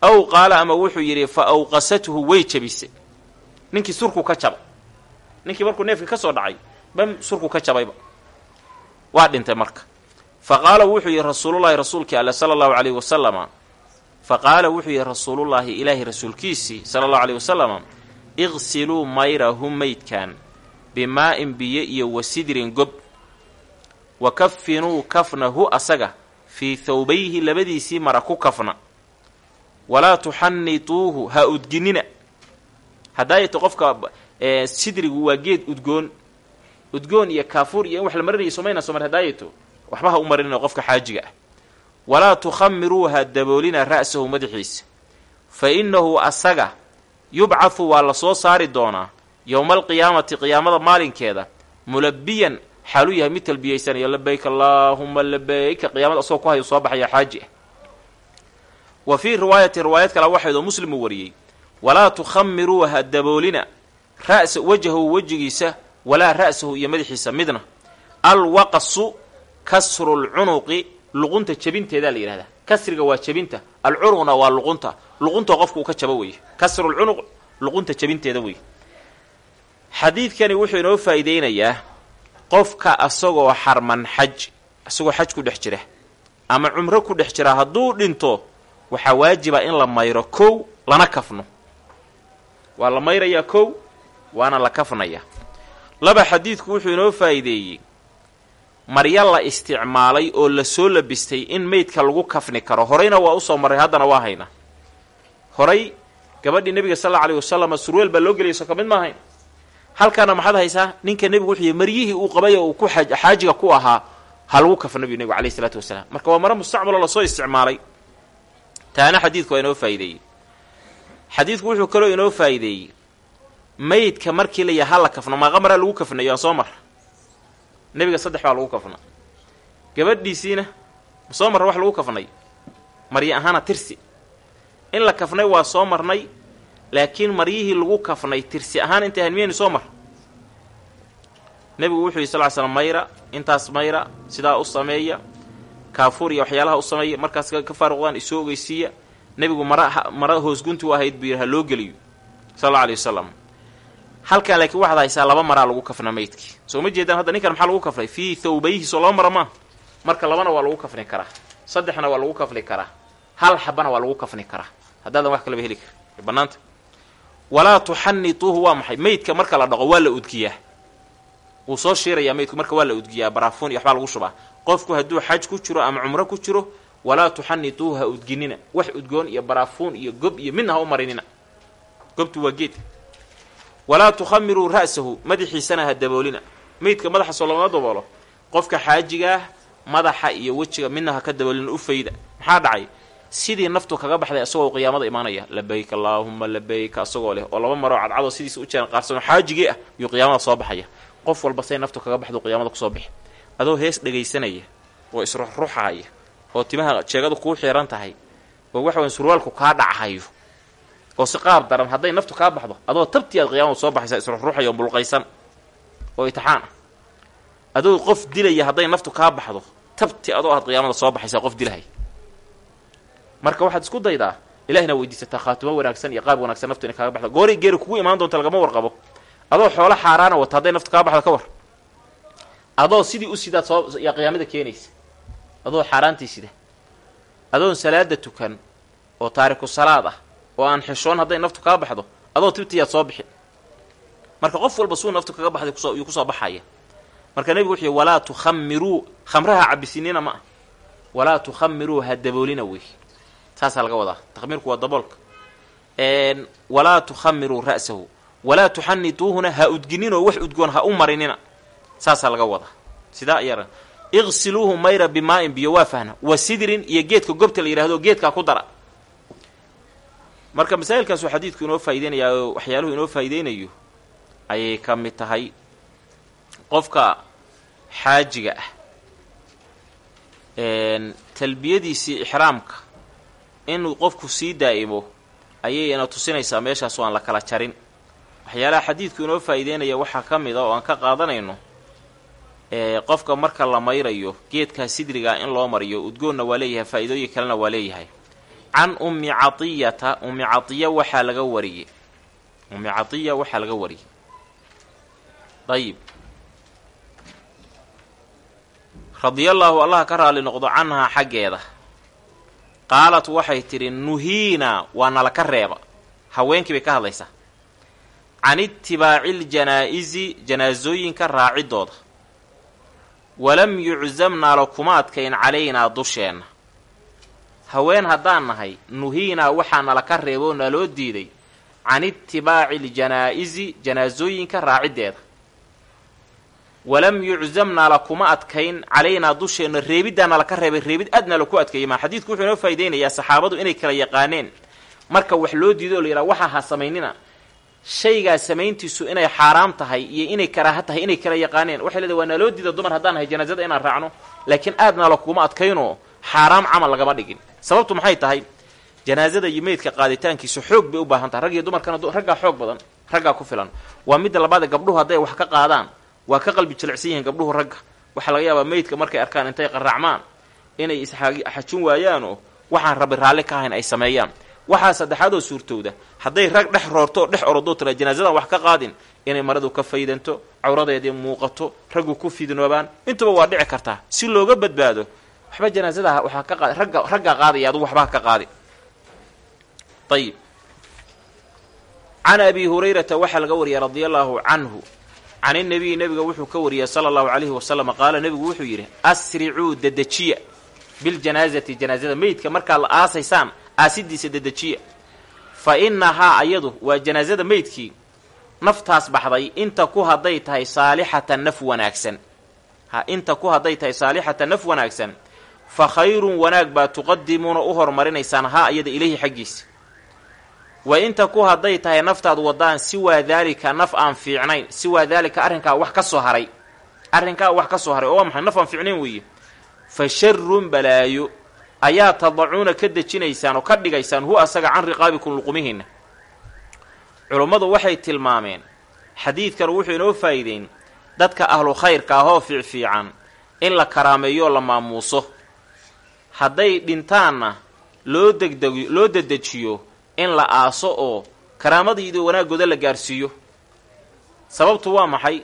Aw qaala ama wuxuu yidhi fa awqasathu way jabisay. Ninkii surku ka jaba ninkii markuu neefkii ka soo dhacay bam surku ka jabayba. Waa dhintay marka. Fa qaala wuxuu yidhi rasuulullaahi rasuulkii alle sala allahu calayhi wasalama fa qaala wuxuu yidhi rasuulullaahi ilaahi rasuulkiisii sala allahu calayhi wasalama iqsiluu mayrahu maydkan bimaa-in biyo iyo wasidrin gob. Wa kafinuu kafnahu asaga fii thawbayhi labadiisii mara ku kafna. Walaa tuxannituuhu ha udginina. Haddaayto qofka sidrigu waa geed udgoon udgoon iyo kaafuur iyo in wax la marinaya somayna somar hadaayato waxba ha u marinina qofka xaajiga ah walaa tukhamiruuha daboolina ra'sahu madaxiisa. Fa innahu asaga yubcathu waa la soo saari doonaa yowma alqiyaamati qiyaamada maalinkeeda mulabiyan xaaluu yahay mid talbiyaysanayo labayk allaahuma labayka qiyaamada asagoo ku hayo soo baxaya xaaji ah. Wa fii riwaayati riwaayad kale waxaydoo muslim uu wariyey walaa tukhamiruuha daboolina ra'sa wajahu wejigiisa walaa ra'sahu iyo madaxiisa midna. Alwaqsu kasru lcunuqi luqunta jebinteedaa la yidhahdaa kasriga waa jebinta alcunuqna waa luqunta. Luqunta qofka ka jabo weeye. Kasru lcunuq luqunta jebinteeda weeye. Xadiidkani wuxuu inoo faa'iideynayaa qofka asagoo xarman xaj isagoo xaj ku dhex jira ama cumro ku dhex jira hadduu dhinto waxaa waajiba in la mayro kow lana kafno. Waa la mayrayaa kow waana la kafnayaa. Laba xadiidku wuxuu inoo faa'iideeyey marya la isticmaalay oo la soo labistay in meydka lagu kafni karo. Horeyna waa u soo marray haddana waa hayna. Horay gabadhii nebiga sal alla alayh wasalam surweel baa loo geliyay soo ka mid maahayn halkaana maxaad haysaa ninka nebigu wuxuu yihi maryihii uu qabay uu ku xaajiga ku ahaa ha lagu kafno biyu nebigu alayh isalaatu wasalaam marka waa maro mustacmaloo la soo isticmaalay. Taana xadiidku waa inoo faa'ideeyey. Xadiidku wuxuu kaloo inoo faa'ideeyey. Maydka markii la yaha la kafno maaqa lagu kafnayo aan soo mar nebiga saddex baa lagu kafna gabadhiisiina soo marra wax lagu kafnay. Marya ahaana tirsi. In la kafnay waa soo marnay laakiin maryihii lagu kafnay tirsi ahaan intay ahayn miyaynu soo mar? Nebigu wuxuu yihi sal ly slam mayra intaas mayra sidaa u sameeya kaafuur iyo waxyaalaha u sameeya markaas ka faaruqdaan isoo ogeysiiya nebigu mara mara hoosgunti u ahayd buu yidhi ha loo geliyo. Sal alla alay wasalam halkan laakiin waxaad haysaa laba maraa lagu kafna maydkii soo ma jeedaan hadda ninkan maxaa lagu kafnay? Fii thawbayhi laba mara maa marka labana waa lagu kafni karaa saddexna waa lagu kafni karaa hal xabana waa lagu kafni karaa haddaadan wax kalaba heli kara bannaanta. Walaa tuxanituuhu waa maxay? Maydka marka la dhaqo waa la udgiyaa. Wuu soo shiirayaa maydku marka waa la udgiyaa baraafuun iyo waxbaa lagu shubaa. Qofku hadduu xaj ku jiro ama cumro ku jiro walaa tuxanituuhu ha udginina. Wax udgoon iyo baraafuun iyo gob iyo midna ha u marinina. Gobtu waa geed walaa tukhamiruu ra'sahu madaxiisana ha daboolina. Maydka madaxa soo lagama daboolo qofka xaajigaah madaxa iyo wejiga midna ha ka daboolina u fayda. Maxaa dhacay? Sidii naftu kaga baxday isagoo qiyaamada imaanaya. Labayk allaahuma labayk asagoo leh oo laba maroo cadcadoo sidiisa u jeeran qaarsanoo xaajigii ah yuu qiyaamada soo baxaya. Qof walba say naftu kaga baxdu qiyaamada ku soo bixi. Adoo hees dhegaysanaya oo isruxruxaaya oo timaha jeegadu kuu xiran tahay oo waxa wayan surwaalku kaa dhachayo oo si qaab daran hadday naftu kaa baxdo adoo tabtii aad qiyaamada soo baxaysa isruxruxaya oo bulqaysan oo itixaan adoo qof dilaya hadday naftu kaa baxdo tabti adoo aad qiyaamada soo baxaysa qof dilahay. Marka waxaad isku daydaa ilahina weydiisataa khaatumo wanaagsan iyo qaab wanaagsan naftu inay kaaga baxdo. Goori geeri kugu imaan doonta lagama warqabo. Adoo xoolo xaaraana wata hadday naftu kaa baxdo ka war. Adoo sidii u sidaad soo yaa qiyaamada keenaysa. Adoo xaaraantii sida. Adoon salaada tukan oo taariku salaad ah oo aan xishoon hadday naftu kaa baxdo adoo tibtiyaad soo bixin marka qof walba suu naftu kaga baxday yuu ku soo baxaya. Marka nebigu wuxuu yihi walaa tukhamiruu khamraha cabisinina ma ah walaa tukhamiruu ha daboolina wey saasaa laga wadaa. Takhmiirku waa daboolka. Walaa tukhamiruu ra'sahu. Walaa tuxanituuhuna ha udgininoo wax udgoon ha u marinina. Saasaa laga wadaa. Sidaa iyara. Iqsiluuhu mayra bimaa-in biyo waa fahna wa sidrin iyo geedka gobta la yidhahdo geedkaa ku dara marka masaa'ilkaasuu xadiidku inoo faaideynayaa oo waxyaaluhu inoo faa'iideynayo ayay ka mid tahay qofka xaajiga ah. Talbiyadiisii ixraamka inuu qofku sii daa'imo ayayna tusinaysaa meeshaas oo aan la kala jarin. Waxyaalaha xadiidku inoo faa'iideynaya waxaa ka mid a oo aan ka qaadanayno qofka marka la mayrayo geedkaa sidrigaa in loo mariyo udgoonna waa leeyahay faa'iidooyin kalena waa leeyahay can ummi catiyata ummi catiya waxaa laga wariyey. Ummi catiya waxaa laga wariyey. Ayib radiallaahu allah ka raali noqdo canhaa xaggeeda. Qaalat waxay tidhi nuhiina waa nala ka reeba. Haweenkii bay ka hadlaysaa. Can itibaaci ljanaa'izi janaasooyinka raacidooda walam yuczam naalo kuma adkayn calaynaa dusheenna haween haddaan nahay nuhiinaa waxaa nala ka reeboo naloo diiday can itibaaci ljanaa'izi janaasooyinka raaciddeeda walam yuczam naala kuma adkayn calaynaa dusheenna reebiddaa nala ka reebay reebid aad nala ku adkeeyay maa xadiidku wuxuu inoo faa'ideynayaa saxaabadu inay kala yaqaaneen. Marka wax loo diido oo la yidhaha waxa ha samaynina. Shaygaa samayntiisu inay xaaraam tahay iyo inay karaaha tahay inay kala yaqaaneen. Waxay leedahay waa naloo diida dumar haddaan nahay janaasada inaan raacno laakiin aad naala kuma adkaynoo xaaraam camal lagama dhigin sababtu maxay tahay? Janaasada iyo meydka qaaditaankiisu xoog bay u baahan tahay. Rag iyo dumarkana raggaa xoog badan raggaa ku filan. Waa midda labaad ee gabdhuhu hadday wax ka qaadaan. Waa ka qalbi jilicsan yihiin gabdhuhu ragga. Waxaa laga yaabaa meydka markay arkaan intay qaraacmaan inay isxajin waayaanoo waxaan rabi raalli ka ahayn ay sameeyaan. Waxaa saddexaadoo suurtowda hadday rag dhex roorto oo dhex orodoo tira janaasadan wax ka qaadin inay maradu ka faydanto cawradeedii muuqato raggu ku fidnoobaan intuba waa dhici kartaa. Si looga badbaado waxba janaasada waxaa ka qaadi ragga raggaa qaadaya adugu waxbaa ka qaadi. Ayib can abi hurayrata waxaa laga wariyay radia allaahu canhu. Can inabiyi nebiga wuxuu ka wariyay sala allahu calayhi wasalam qaala nebigu wuxuu yidhi asricuu dedejiya biljanaasati janaasada meydka markaad la aasaysaan aasidiisa dedejiya fa innahaa ayadu waa janaasada meydkii naftaas baxday inta ku hadday tahay saalixatan naf wanaagsan. Ha inta ku hadday tahay saalixatan naf wanaagsan fa khayrun wanaag baa tuqadimuuna u hormarinaysaan haa iyada ileyhi xaggiisa. Wa inta ku hadday tahay naftaad wadaan siwaa daalika naf aan fiicnayn siwaa daalika arrinkaa wax ka soo haray. Arrinkaa wax ka soo haray oo waa maxay? Naf aan fiicnayn weeye. Fa sharun balaayo ayaa tadacuuna ka dejinaysaan oo ka dhigaysaan hu asaga can riqaabikum luqumihiinna. Culummadu waxay tilmaameen xadiidkan wuxuu inoo faa'iideyn dadka ahlu khayrka ahoo fiicfiican in la karaameeyoo la maamuuso hadday dhintaanna loo degdegi loo dedejiyo in la aaso oo karaamadiido wanaaggooda la gaarsiiyo. Sababtu waa maxay?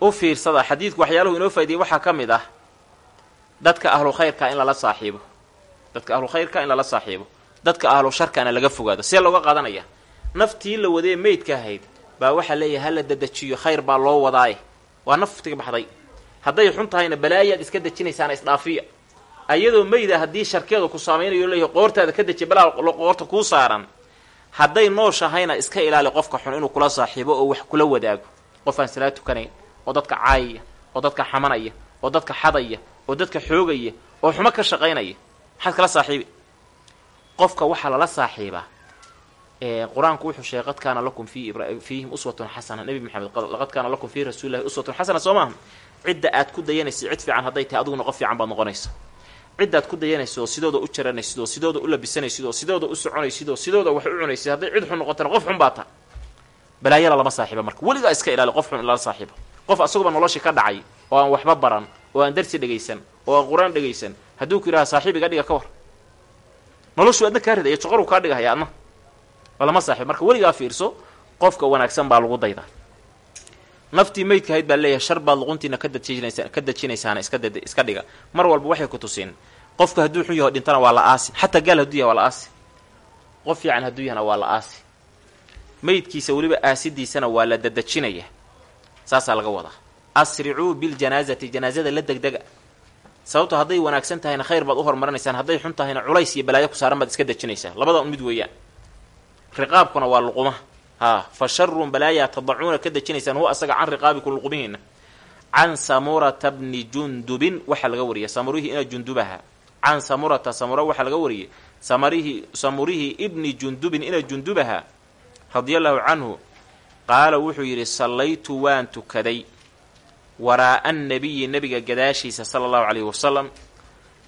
U fiirsada xadiidku waxyaaluhu inoo faaidiyey waxaa ka mid ah dadka ahlu khayrka in lala saaxiibo. Dadka ahlu khayrka in lala saaxiibo. Dadka ahlu sharkana laga fogaado. See looga qaadanaya. Naftii la wadee meydka ahayd baa waxaa leeyahay hala dedejiyo khayr baa loo wadaaye waa naftiga baxday. Hadday xun tahayna balaayaad iska dejinaysaana isdhaafiya ayadoo meyda haddii sharkeedu ku saamaynayo leeyahay qoortaada ka dejiya balaa qoorta kuu saaran hadday nooshahayna iska ilaali qofka xun inuu kula saaxiibo oo wax kula wadaago. Qof aan salaa tukanayn oo dadka caayaya oo dadka xamanaya oo dadka xadaya oo dadka xoogaya oo xumo ka shaqaynaya maxaad kala saaxiibi? Qofka waxaa lala saaxiibaa qur'aanku wuxuu sheegay qad kaana lakum fi fiihim uswatun xasana. Nebi maxamed laqad kaana lakum fii rasuulillahi uswatun xasana. Soo maaha? Cidda aad ku dayanaysa cid fiican hadday tahay adiguna qof fiican baad noqonaysa ciddaad ku dayanaysid oo sidooda u jaranaysid oo sidooda u labisanaysid oo sidooda u soconaysid oo sidooda wax u cunaysid hadday cid xun noqotana qof xun baa ta. Balaayala lama saaxiiba marka. Weligaa iska ilaali qof xun lala saaxiibo. Qof asaguba noloshii ka dhacay oo aan waxba baran oo aan darsi dhegaysan oo aan qur'aan dhegaysan hadduu ku yidhaha saaxiib iga dhiga ka war. Noloshuu adna kaa ridaya joqoruu kaa dhigahaya adna. Lama saaxiib marka weligaa fiirso qofka wanaagsan baa lagu daydaa naftii meydka ahayd baa leeyahay shar baad luquntiina ka dajinaysa ka dajinaysaana iska dhiga. Mar walba waxay ku tuseen qofka hadduu xun yaho dhintana waa la aasi. Xataa gaal hadduu yahay waa la aasi. Qof fiican hadduu yahana waa la aasi. Meydkiisa weliba aasidiisana waa la dadajinaya. Saasaa laga wadaa. Asricuu biljanaazati janaazada la degdega. Sababto hadday wanaagsan tahayna khayr baad u hormarinaysaan hadday xun tahayna culays iyo balaayo ku saaran baad iska dejinaysaa labada un mid weeyaan. Riqaabkuna waa luqumaha haa fa sharun balaayaa tadacuuna ka dejinaysaan huwa asaga can riqaabikum luqumihiina can samurata bni jundubin waxaa laga wariyay. Samurihii ina jundubaha. Can samurata samura waxaa laga wariyay. Samarihi samurihii ibni jundubin ina jundubaha radia allahu canhu qaala wuxuu yidhi sallaytu waan tukaday waraa'a annabiyi nebiga gadaashiisa sala allahu calayhi wasalam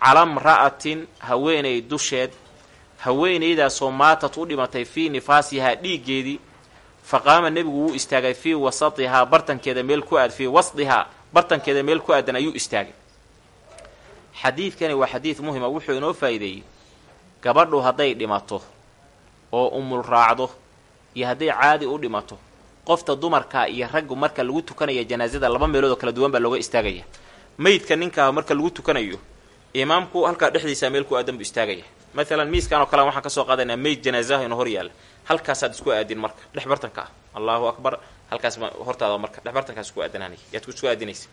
calaa mra'atin haweenay dusheed. Haweenaydaasoo maatat u dhimatay fii nifaasihaa dhiiggeedii fa qaama nebigu wuu istaagay fii wasatihaa bartankeeda meel ku aad fii wasdihaa bartankeeda meel ku aadan ayuu istaagay. xadiidkani waa xadiid muhima wuxuu inoo faa'iideeyey. gabadhu hadday dhimato oo umul raacdo iyo hadday caadi u dhimato qofta dumarka iyo raggu marka lagu tukanaya janaasada laba meelood oo kala duwan baa looga istaagaya. meydka ninkaa marka lagu tukanayo imaamku halkaa dhexdiisa meel ku aadan buu istaagaya maalan miiskan oo kale waxaan ka soo qaadaynaa meyd janaasaha inoo hor yaalla halkaasaad isku aadin marka. Dhex bartanka ah. Allahu akbar. Halkaas hortaada marka. Dhex bartankaas isku aadanaanay yaad isku aadinaysa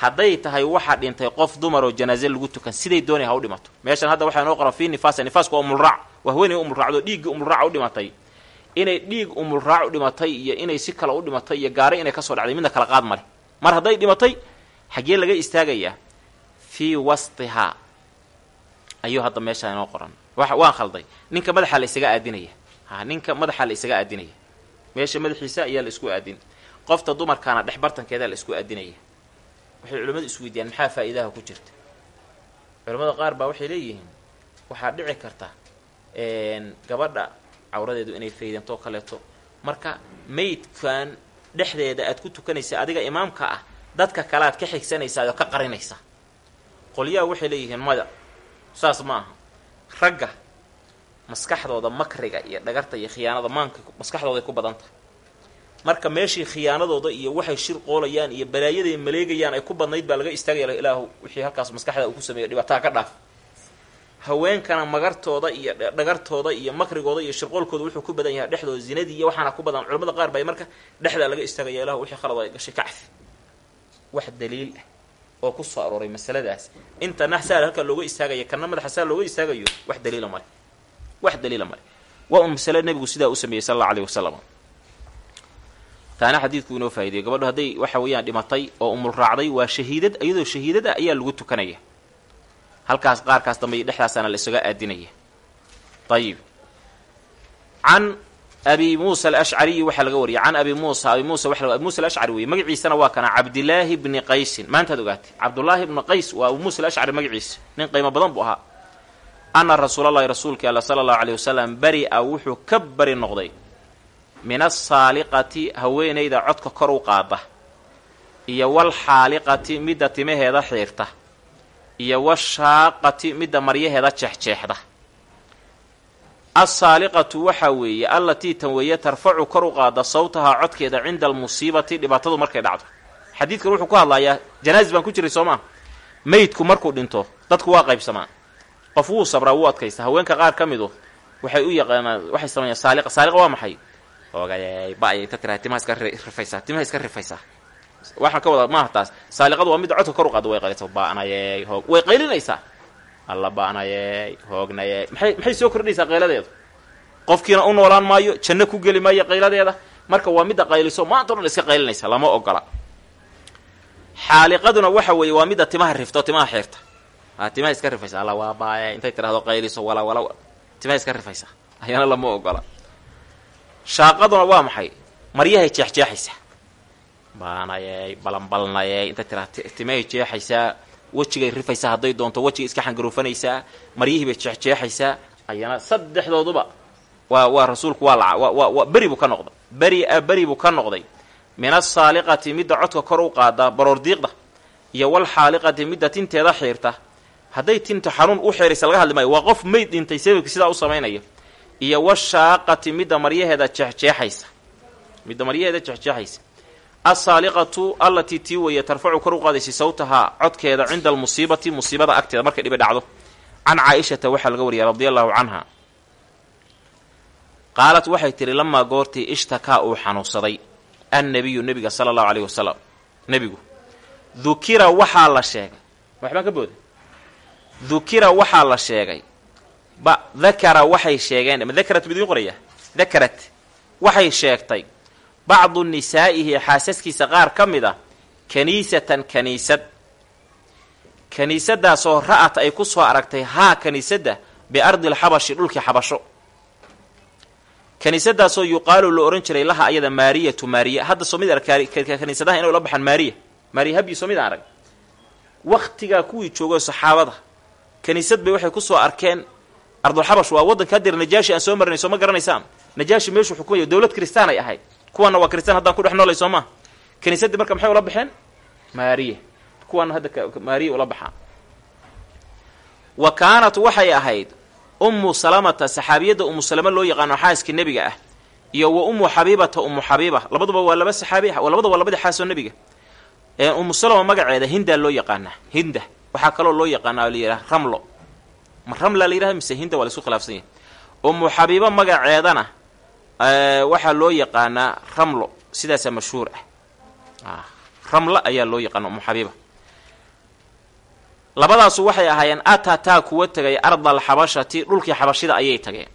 hadday tahay waxaa dhintay qof dumar oo janaaze lagu tukan siday doonay ha u dhimato. Meeshan hadda waxaa inoo qoran fii nifaasa nifaasku waa umulraac waa haweenay umulraacdo dhiiggii umulraac u dhimatay. Inay dhiig umulraac u dhimatay iyo inay si kale u dhimatay iyo gaari inay ka soo dhacday midna kala qaad male. Mar hadday dhimatay xaggee laga istaagayaa fii wastihaa ayuu hadda meeshaa inoo qoran. Waan khalday. Ninka madaxaa la isaga aadinaya. Ha ninka madaxaa la isaga aadinaya. Meesha madaxiisa ayaa la isku aadin. Qofta dumarkaana dhex bartankeedaa la isku aadinaya. Waxay culimmadu isweydiiyaan maxaa faa'iidaha ku jirta? Culimmada qaar baa waxay leeyihiin waxaa dhici karta gabadha cawradeedu inay faydantoo kaleeto. Marka maydkan dhexdeeda aad ku tukanaysa adiga imaamka ah dadka kale aad ka xigsanaysaa oo ka qarinaysa. Qolyaha waxay leeyihiin maya saas ma aha. Ragga maskaxdooda makriga iyo dhagarta iyo khiyaanada maanka maskaxdooday ku badan tahay marka meeshii khiyaanadooda iyo waxay shir qoolayaan iyo balaayaday maleegayaan ay ku badnayd baa laga istaagaya ilaahu wixii halkaas maskaxda uu ku sameeyo dhibaataa ka dhaaf. Haweenkana magartooda iyo dhagartooda iyo makrigooda iyo shirqoolkooda wuxuu ku badan yahay dhexdooda zinadii iyo waxaana ku badan culamada qaar bay marka dhexdaa laga istaagaya ilahu wixii khalad ay gashay kacfi. Wax daliil ah oo ku soo arooray masaladaas. Inta naxsaal halkaa looga istaagaya kana madaxa saal looga istaagayo wax daliila male wax daliila male waa un masale nebigu sidaa u sameeyey sal alla aleyh wasalam taana xadiidku inoo faaideyey gabadho hadday waxa weeyaan dhimatay oo umul raacday waa shahiidad iyadoo shahiidad ah ayaa lagu tukanaya. Halkaas qaarkaas dambe dhexdaasaana la isaga aadinaya. Ayib can abi muusa alashcariyi waxaa laga wariyay. Can abi muusa abi muusa abi musa alashcari weye magaciisana waa kana cabdilaahi bni qaysin maantaad ogaatay. Cabdullaahi bni qays waa abu muusa alashcari magaciisa nin qiimo badan buu ahaa. Ana rasuulallahi rasuulka alla sala allahu aleyh wasalam beri-a wuxuu ka bari noqday. Min asaaliqati haweenayda codka kor u qaada. Iyo walxaaliqati midda timaheeda xiirta. Iyo washaaqati midda maryaheeda jeexjeexda alsaaliqatu waxaa weeye allatii tan weeye tarfacu kor u qaada sawtahaa codkeeda cinda almusiibati dhibaatadu markay dhacdo. Xadiidkan wuxuu ku hadlayaa janaais baan ku jiray soo maa meydku markuu dhinto dadku waa qaybsamaa. Qof wuu sabraa wuu adkaysta haweenka qaar ka midu waxay u yaqaanaan waxay sameeyaan saaliqa saaliqa waa maxay? Oogayey ba'ay inta tiraa timaha iska rifaysaa timaha iska rifaysaa. Waxaan ka wadaa maaha taas saaliqadu waa midda codka kor u qaada way qaylinaysaa ba'nayey hoog way qaylinaysaa alla ba'nayey hoognayey maxay maxay soo kordhinaysaa qayladeedu? Qofkiina u noolaan maayo janno ku geli maayo qayladeeda? Marka waa midda qayliso maanta o dhan iska qaylinaysa lama ogola. Xaaliqaduna waxa weeye waa midda timaha rifto timaha xeerta. A timaha iska rifaysa alla waa baaye. Intay tirahdo qayliso wala wala timaha iska rifaysa ayaana lama ogola. Shaaqaduna waa maxay? Maryahay jeexjeexaysaa baanayey balanbalnayey intay tiraa timahay jeexaysaa wejigay rifaysaa hadday doonto wejigay iska xangaruufanaysaa maryihii bay jeexjeexaysaa ayana saddexdooduba waa waa rasuulku wa beri buu ka noqday. Beri a beri buu ka noqday. Min asaaliqati midda codka kor u qaada baroor diiqda iyo walxaaliqati midda tinteeda xiirta. Hadday tinta xanuun u xeeraysa laga hadli maayo waa qof meyd dhintay sababki sidaa u samaynaya iyo washaaqati midda maryaheeda jeexjeexaysa midda maryaheeda jeexjeexaysa alsaaliqatu allatii tii weeye tarfacu kor u qaadaysa sawtahaa codkeeda cinda almusiibati musiibada agteeda markay dhibi dhacdo. Can caaishata waxaa laga wariyay radia allahu canha. Qaalat waxay tihi lamaa goortii ishtakaa uu xanuunsaday annabiyu nebiga sala allahu aleyhi wasalam. Nebigu dukira waxaa la sheegay. Waxbaan ka booda dukira waxaa la sheegay. Ba dakara waxay sheegeen. Ma dakarat buu idiin qoraya? Dakarat waxay sheegtay bacdu nisaa'ihi xaasaskiisa qaar ka mid a kaniisatan kaniisad. Kaniisadaasoo ra'at ay ku soo aragtay haa kaniisadda biardi alxabashi dhulkii xabasho. Kaniisadaasoo yuqaalu la ohan jiray laha ayada maariyatu maariya. Hadda soo mid arag kaniisadaha inay ula baxaan maariya. Maariya habyi soo mid arag. Waktigaa kuwii joogay saxaabada. Kaniisad bay waxay ku soo arkeen ardulxabash waa waddanka hadeer najaashi aan soo marinay soo ma garanaysaan? Najaashi meeshuu xukumaya dowlad kristaan ay ahayd kuwana waa kristaan haddaan ku dhex noolay soo maa kaniisaddii marka maxay ula baxeen? Maariya. Kuwaana hadda maariya ula baxaa wa kaanat waxay ahayd ummu salamata saxaabiyadda ummu salama loo yaqaano xaaskii nebiga ah iyo wa ummu xabiibata ummu xabiiba. Labaduba waa laba saxaabi labada waa labadii xaasoo nebiga. Ummu salama magaceeda hindaa loo yaqaanaa hinda. Waxaa kaloo loo yaqaanaa oo layidhaha ramlo. Ma ramla la yidhaha mise hinda waa la isku khilaafsan yahay. Ummu xabiiba magaceedana waxaa loo yaqaanaa ramlo sidaasaa mashhuur ah. Ramla ayaa loo yaqaana ummu xabiiba. Labadaasu waxay ahaayeen atataa kuwa tegay ardal xabashati dhulkii xabashida ayay tageen.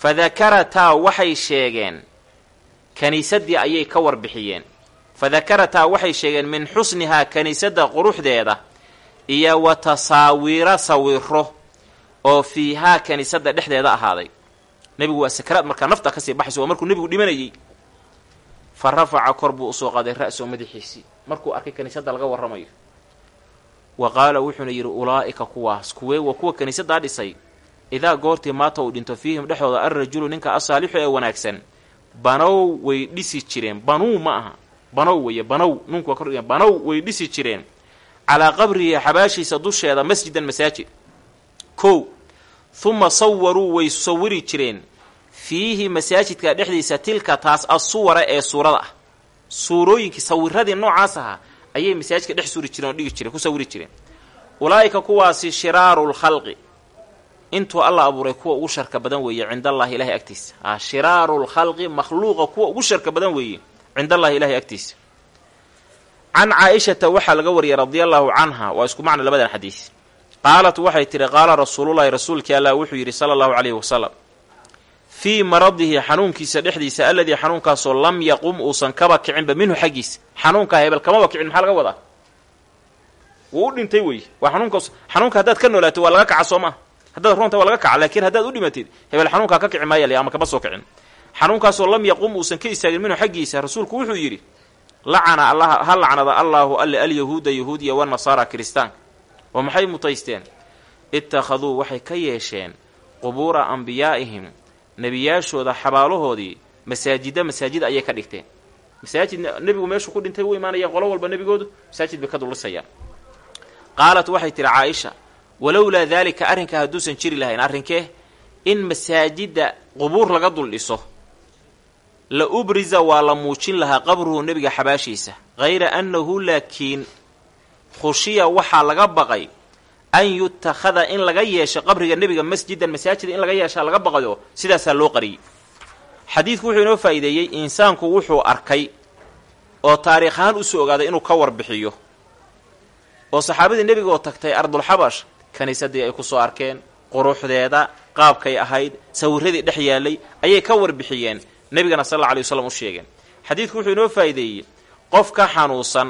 Fa dakarataa waxay sheegeen kaniisaddii ayay ka warbixiyeen. Fa dakarataa waxay sheegeen min xusnihaa kaniisadda quruxdeeda iyo wa tasaawiira sawiro oo fiihaa kaniisadda dhexdeeda ahaaday nebigu waa sakaraad markaa nafta ka sii baxayso waa markuu nebigu dhimanayey. Fa rafaca kor buu u soo qaaday ra-soo madaxiisii markuu arkay kaniisadda laga warramayo. Wa qaala wuxuuna yidhi ulaa'ika kuwaas kuwee waa kuwa kaniisaddaa dhisay. Idaa goortii maata uu dhinto fiihim dhexdooda alrajulu ninka asaalixu ee wanaagsan. Banow way dhisi jireen banuu ma aha. Banow weeye banow nunku waa kordhiga banow way dhisi jireen. Calaa qabrihi xabaashiisa dusheeda masjidan masaajid. Kow huma sawaruu way sawiri jireen. Fiihi masaajidka dhexdiisa tilka taas asuwara ee suurada ah. Suurooyinkii sawiradii noocaas ahaa ayay masaajidka dhex suri jireen oo dhigi jireen ku sawiri jireen. Ulaa'ika kuwaasi shiraaru lkhalqi intuu alla abuuray kuwa ugu sharka badan weeye cind allahi ilahay agtiisa. A shiraaru lkhalqi makhluuqa kuwa ugu sharka badan weeye cind allahi ilahay agtiisa. Can caa-ishata waxaa laga wariyay radia allahu canha waa isku macna labadan xadiis qaalat waxay tihi qaala rasuulullahi rasuulkii allah wuxuu yidhi sala allahu calayhi wasalam fii maradihi xanuunkiisa dhexdiisa alladii xanuunkaasoo lam yaqum uusan kaba kicinba minhu xaggiisa. Xanuunkaa hebel kamaba kicin maxaa laga wadaa? Wuu u dhintay wey waa xanuunkaas xanuunka haddaad ka noolaato waa laga kaca soo maaha. Haddaad runta waa laga kaca laakiin haddaad u dhimatid hebel xanuunkaa ka kici maaya ama kama soo kicin. Xanuunkaasoo lam yaqum uusan ka istaagin minhu xaggiisa rasuulku wuxuu yidhi lacana allah ha lacnada allaahu alle alyahuuda yahuudiya wanasaara kiristaanka oo maxay mutaysteen? Ittakhaduu waxay ka yeesheen qubuura ambiyaa'ihim nebiyaashooda xabaalahoodii masaajida masaajid ayay ka dhigteen. Masaajid nebigu meeshuu ku dhintay u imaanaya qolo walba nebigoodu masaajid bay ka dullisayaan qaalat waxay tihi caaisha walowlaa daalika arrinkaa hadduusan jiri lahayn arrinkee in masaajidda qubuur laga dul dhiso la ubriza waa la muujin lahaa qabruhu nebiga xabaashiisa hayra annahu laakiin khushiya waxaa laga baqay an yutakhada in laga yeesho qabriga nebiga masjidan masaajida in laga yeeshaa laga baqayo sidaasaa loo qariyey. Xadiidku wuxuu inoo faa'iideeyey insaanku wuxuu arkay oo taariikh ahaan u soo ogaaday inuu ka warbixiyo oo saxaabadii nebiga oo tagtay ardulxabash kiniisadii ay ku soo arkeen quruxdeeda qaabkay ahayd sawiradii dhex yaallay ayay ka warbixiyeen nebigana sal alla alay waslam u sheegeen. Xadiidku wuxuu inoo faa'iideeyey qof ka xanuunsan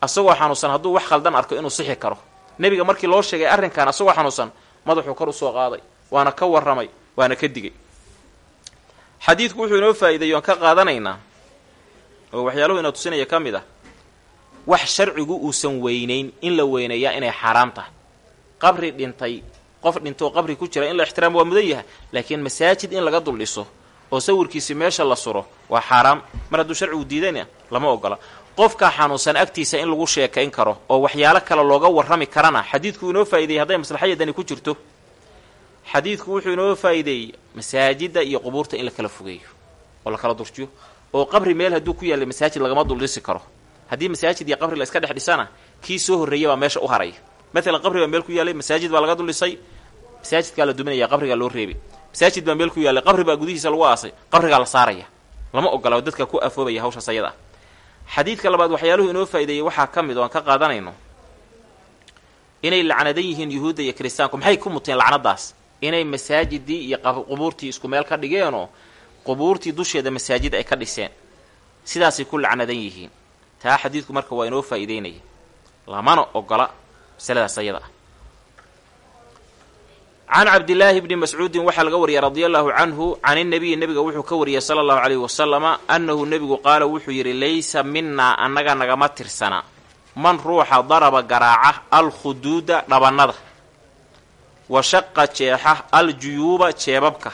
asagoo xanuunsan. Hadduu wax khaldan arko inuu sixi karo. Nebiga markii loo sheegay arrinkan asagoo xanuunsan madaxuu kor u soo qaaday waana ka warramay waana ka digay. Xadiidku wuxuu inoo faa'iideeyey oan ka qaadanaynaa oo waxyaaluhu ina tusinaya ka mid ah wax sharcigu uusan weynayn in la weyneeyaa inay xaaraam tahay. Qabri dhintay qof dhintoo qabri ku jira in la ixtiraamo waa mudan yahay laakiin masaajid in laga dul dhiso oo sawirkiisi meesha la suro waa xaaraam mar hadduu sharcigu diidayna lama ogola qofka xanuunsan agtiisa in lagu sheekayn karo oo waxyaalo kale looga warrami karana xadiidku inoo faa'ideeyey hadday maslaxayadani ku jirto. Xadiidku wuxuu inoo faa'iideeyey masaajidda iyo qubuurta in la kala fogeeyo oo la kala durjiyo oo qabri meel hadduu ku yaallay masaajid lagama dul dhisi karo. Haddii masaajid iyo qabri la iska dhex dhisana kii soo horreeya baa meesha u haraya maalan qabri baa meel ku yaallay masaajid baa laga dul dhisay masaajidkaa la duminaya qabrigaa loo reebay masaajid baa meel ku yaallay qabri baa gudihiisa lagu aasay qabrigaa la saaraya. Lama ogola dadka ku afoobaya hawshaas ayada xadiidka labaad waxyaaluhu inoo faa'ideeyey waxaa ka mid oo aan ka qaadanayno. inay lacnadan yihiin yuhuudda iyo kiristaanku maxay ku muteen lacnadaas? inay masaajidii iyo qubuurtii isku meel ka dhigeenoo qubuurtii dusheeda masaajid ay ka dhiseen. sidaasay ku lacnadan yihiin. taa xadiidku marka waa inoo faa'iideynaya lamana ogola masaladaas ayada ah can cabdillaahi bni mascuudin waxaa laga wariyay radia allahu canhu can innabiyi nebiga wuxuu ka wariyey sala allahu calayhi wasalama annahu nebigu qaala wuxuu yidhi laysa minaa annaga nagama tirsana. Man ruuxa daraba garaaca alkhuduuda dhabannada wa shaqa jeexa aljuyuuba jeebabka.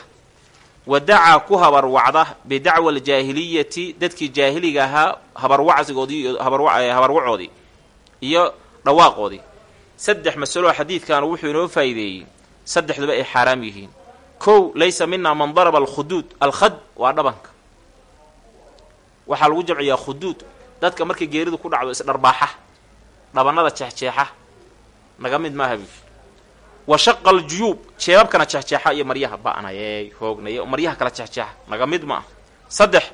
Wa dacaa ku habarwacda bidacwa aljaahiliyati dadkii jaahiliga ahaa habarwacsigoodii habarwacoodii iyo dhawaaqoodii. Saddex masaloo xadiidkan wuxuu inoo faa'iideeyey saddexduba ay xaaraam yihiin. Kow laysa minaa man daraba alkhuduud. Alkhad waa dhabanka. Waxaa lagu jamciyaa khuduud. Dadka markay geeridu ku dhacdo isdharbaaxa dhabannada jeexjeexa. Naga mid maaha bi wa shaqa aljuyuub. Jeebabkana jeexjeexa iyo maryaha ba'nayey hoognaye maryaha kala jeexjeexa. Naga mid ma ah saddex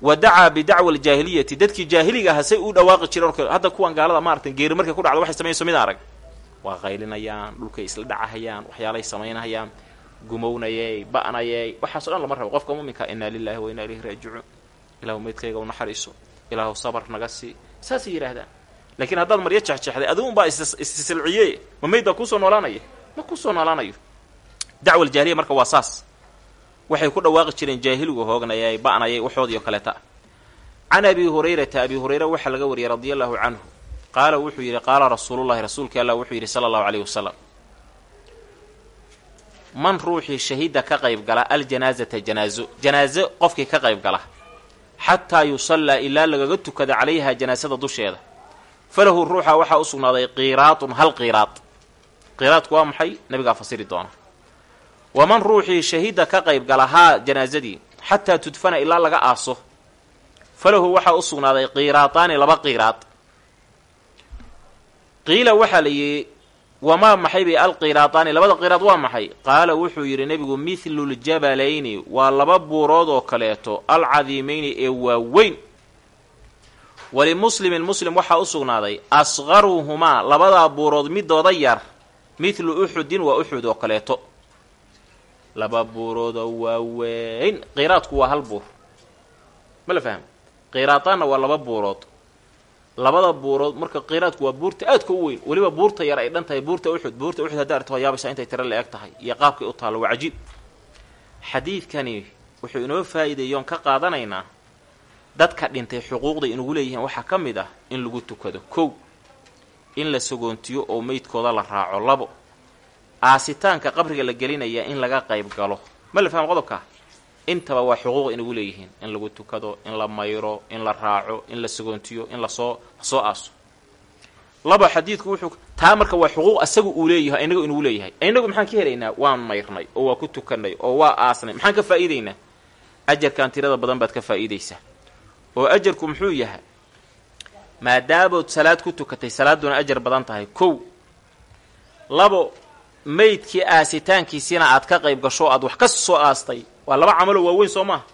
wa dacaa bidacwa aljaahiliyati. Dadkii jaahiliga aha say u dhawaaqi jireen hadda kuwan gaalada maarata geeri markay ku dhacdo waxay samayso mid arag waa qaylinayaan dhulkay isla dhacahayaan waxyaalay samaynahayaan gumownayey ba'nayey waxaaso dhan lama rabo qofka muminka inaa lilahi wa inaa ilayhi raajicuun ilahu meydkayga u naxariiso ilaahu sabar naga sii saasay yidhaahdaan laakiin haddaad maryo jexjeexday adigu unbaa issilciye ma meyd baa kuusoo noolaanaya ma ku soo noolaanayo dacwa aljaahiliya marka waa saas waxay ku dhawaaqi jireen jaahiligu hoognayay ba'nayay waxoodii oo kaleeta can abi hurayrata abi hurayra waxaa laga wariyay radia allahu canhu qaala wuxuu yidhi qaala rasuulullahi rasuulkii allah wuxuu yidhi sala allahu calayhi wasalam man ruuxii shahida ka qayb gala aljanaazata janaazo janaazo qofkii ka qayb gala xataa yusallaa ilaa lagaga tukada calayha janaasada dusheeda falahu ruuxa waxaa u sugnaaday qiiraatun hal qiiraad qiiraadku waa maxay? Nabigaa fasiri doona. Waman ruuxii shahida ka qayb gala haa janaazadii xataa tudfana ilaa laga aaso falahu waxaa u sugnaaday qiiraataani laba qiiraad qiila waxaa la yidhi wamaa maxay bay alqiiraataani? Labada qiraad waa maxay? Qaala wuxuu yidhi nebigu mithlu ljabalayni waa laba buurood oo kaleeto alcadiimayni ee waaweyn. Walimuslimin muslim waxaa u sugnaaday asqaruhumaa labadaa buurood midooda yar mithlu uxudin waa uxud oo kaleeto. Laba buuroodoo waaweyn qiraadku waa hal buur. Ma la faham qiraadaanna waa laba buurood labada buurood marka qiraadku waa buurta aadka u weyn weliba buurta yar ay dhan tahay buurta uxud buurta uxud hadda arto waa intay tiro la eg tahay iyo qaabkay u taallo waa cajiib. Xadiidkani wuxuu inoo faa'iideeyoon ka qaadanaynaa dadka dhintay xuquuqda inugu leeyihiin waxaa ka mid ah in lagu tukado kow in la sagoontiyo oo meydkooda la raaco labo aasitaanka qabriga la gelinaya in laga qayb galo. Ma la faham qodobkaa intaba waa xuquuq inugu leeyihiin in lagu tukado in la mayro in la raaco in la sagoontiyo in la soo la soo aaso. Laba xadiidku wuxuu taa marka waa xuquuq asagu uu leeyahay inagu inugu leeyahay. Inagu maxaan ka helaynaa? Waan mayrnay oo waa ku tukanay oo waa aasnay. Maxaan ka faa'iidaynaa ajarkan tirada badan baad ka faa'iidaysaa. Oo ajarku muxuu yahay? Maadaamood salaad ku tukatay salaaduna ajar badan tahay. Kow labo meydkii aasitaankiisiina aad ka qayb gasho aad wax ka soo aastay waa laba camaloo waaweyn soo maaha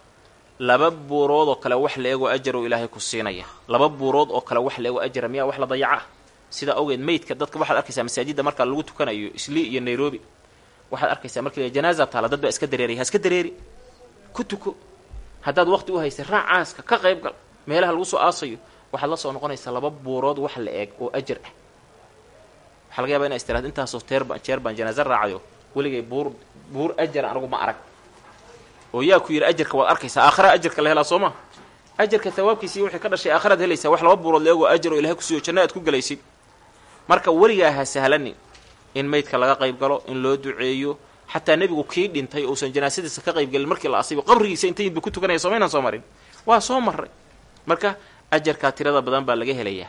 laba buurood oo kale wax la eegoo ajaroo ilaahay ku siinaya. Laba buurood oo kale wax la eegoo ajara miyaa wax la dayaca? Ah sidaa awgeed meydka dadka waxaad arkaysaa masaajidda markaa lagu tukanayo islii iyo nairobi. Waxaad arkaysaa markii janaaza taala dad baa iska dareeraya ha iska dareeri. Ku tuko. Haddaad waqti u haysay raac caaska ka qayb gal. Meelaha lagu soo aasayo waxaad la soo noqonaysaa laba buurood wax la eeg oo ajar ah. Waxaa laga yaba ina istiraad intaasoo teerba jeer baan janaaza raacayo. Weligay buur buur ajar anigu ma arag oo yaa ku yidhi ajarka waad arkaysaa aakhira ajarka la helaa soo ma? Ajarka hawaabkiisii waxay ka dhashay aakhiraad helaysaa wax laba buurood la eegoo ajar oo ilahay kusiiyo janna aad ku gelaysid marka weligaa ha sahlani in meydka laga qayb galo in loo duceeyo xataa nebigu kii dhintay uusan janaasadiisa ka qayb gelin markii la asiibo qabrigiisa intaydba ku tukanaya somaynaan soo marin? Waa soo marray. Marka ajarkaa tirada badan baa laga helayaa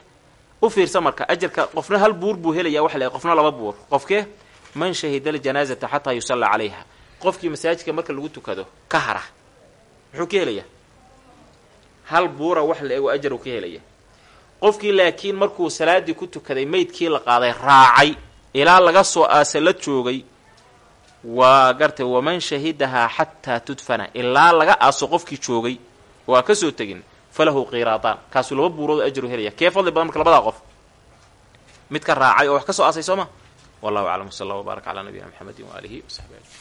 u fiirsa marka ajarka qofna hal buur buu helayaa waxa la qofna laba buur. Qofkee man shahida aljanaazata xataa yusallaa calayha qofkii masaajidka marka lagu tukado ka hara. Muxuu ka helayaa? Hal buura wax la ego ajar uu ka helaya qofkii laakiin markuu salaadii ku tukaday meydkii la qaaday raacay ilaa laga soo aasa la joogay waa gartay waman shahidahaa xataa tudfana. Ilaa laga aaso qofkii joogay oo aan ka soo tegin falahu qiraadaan kaasuu laba buurood ajaru helaya kee fadli badan marka labadaa qof? Mid ka raacay oo wax ka soo aasay soo ma? Wallahu aclam sal allah wbaarak calaa nabiyina mxamedi waaalihi wasaxbi ajmain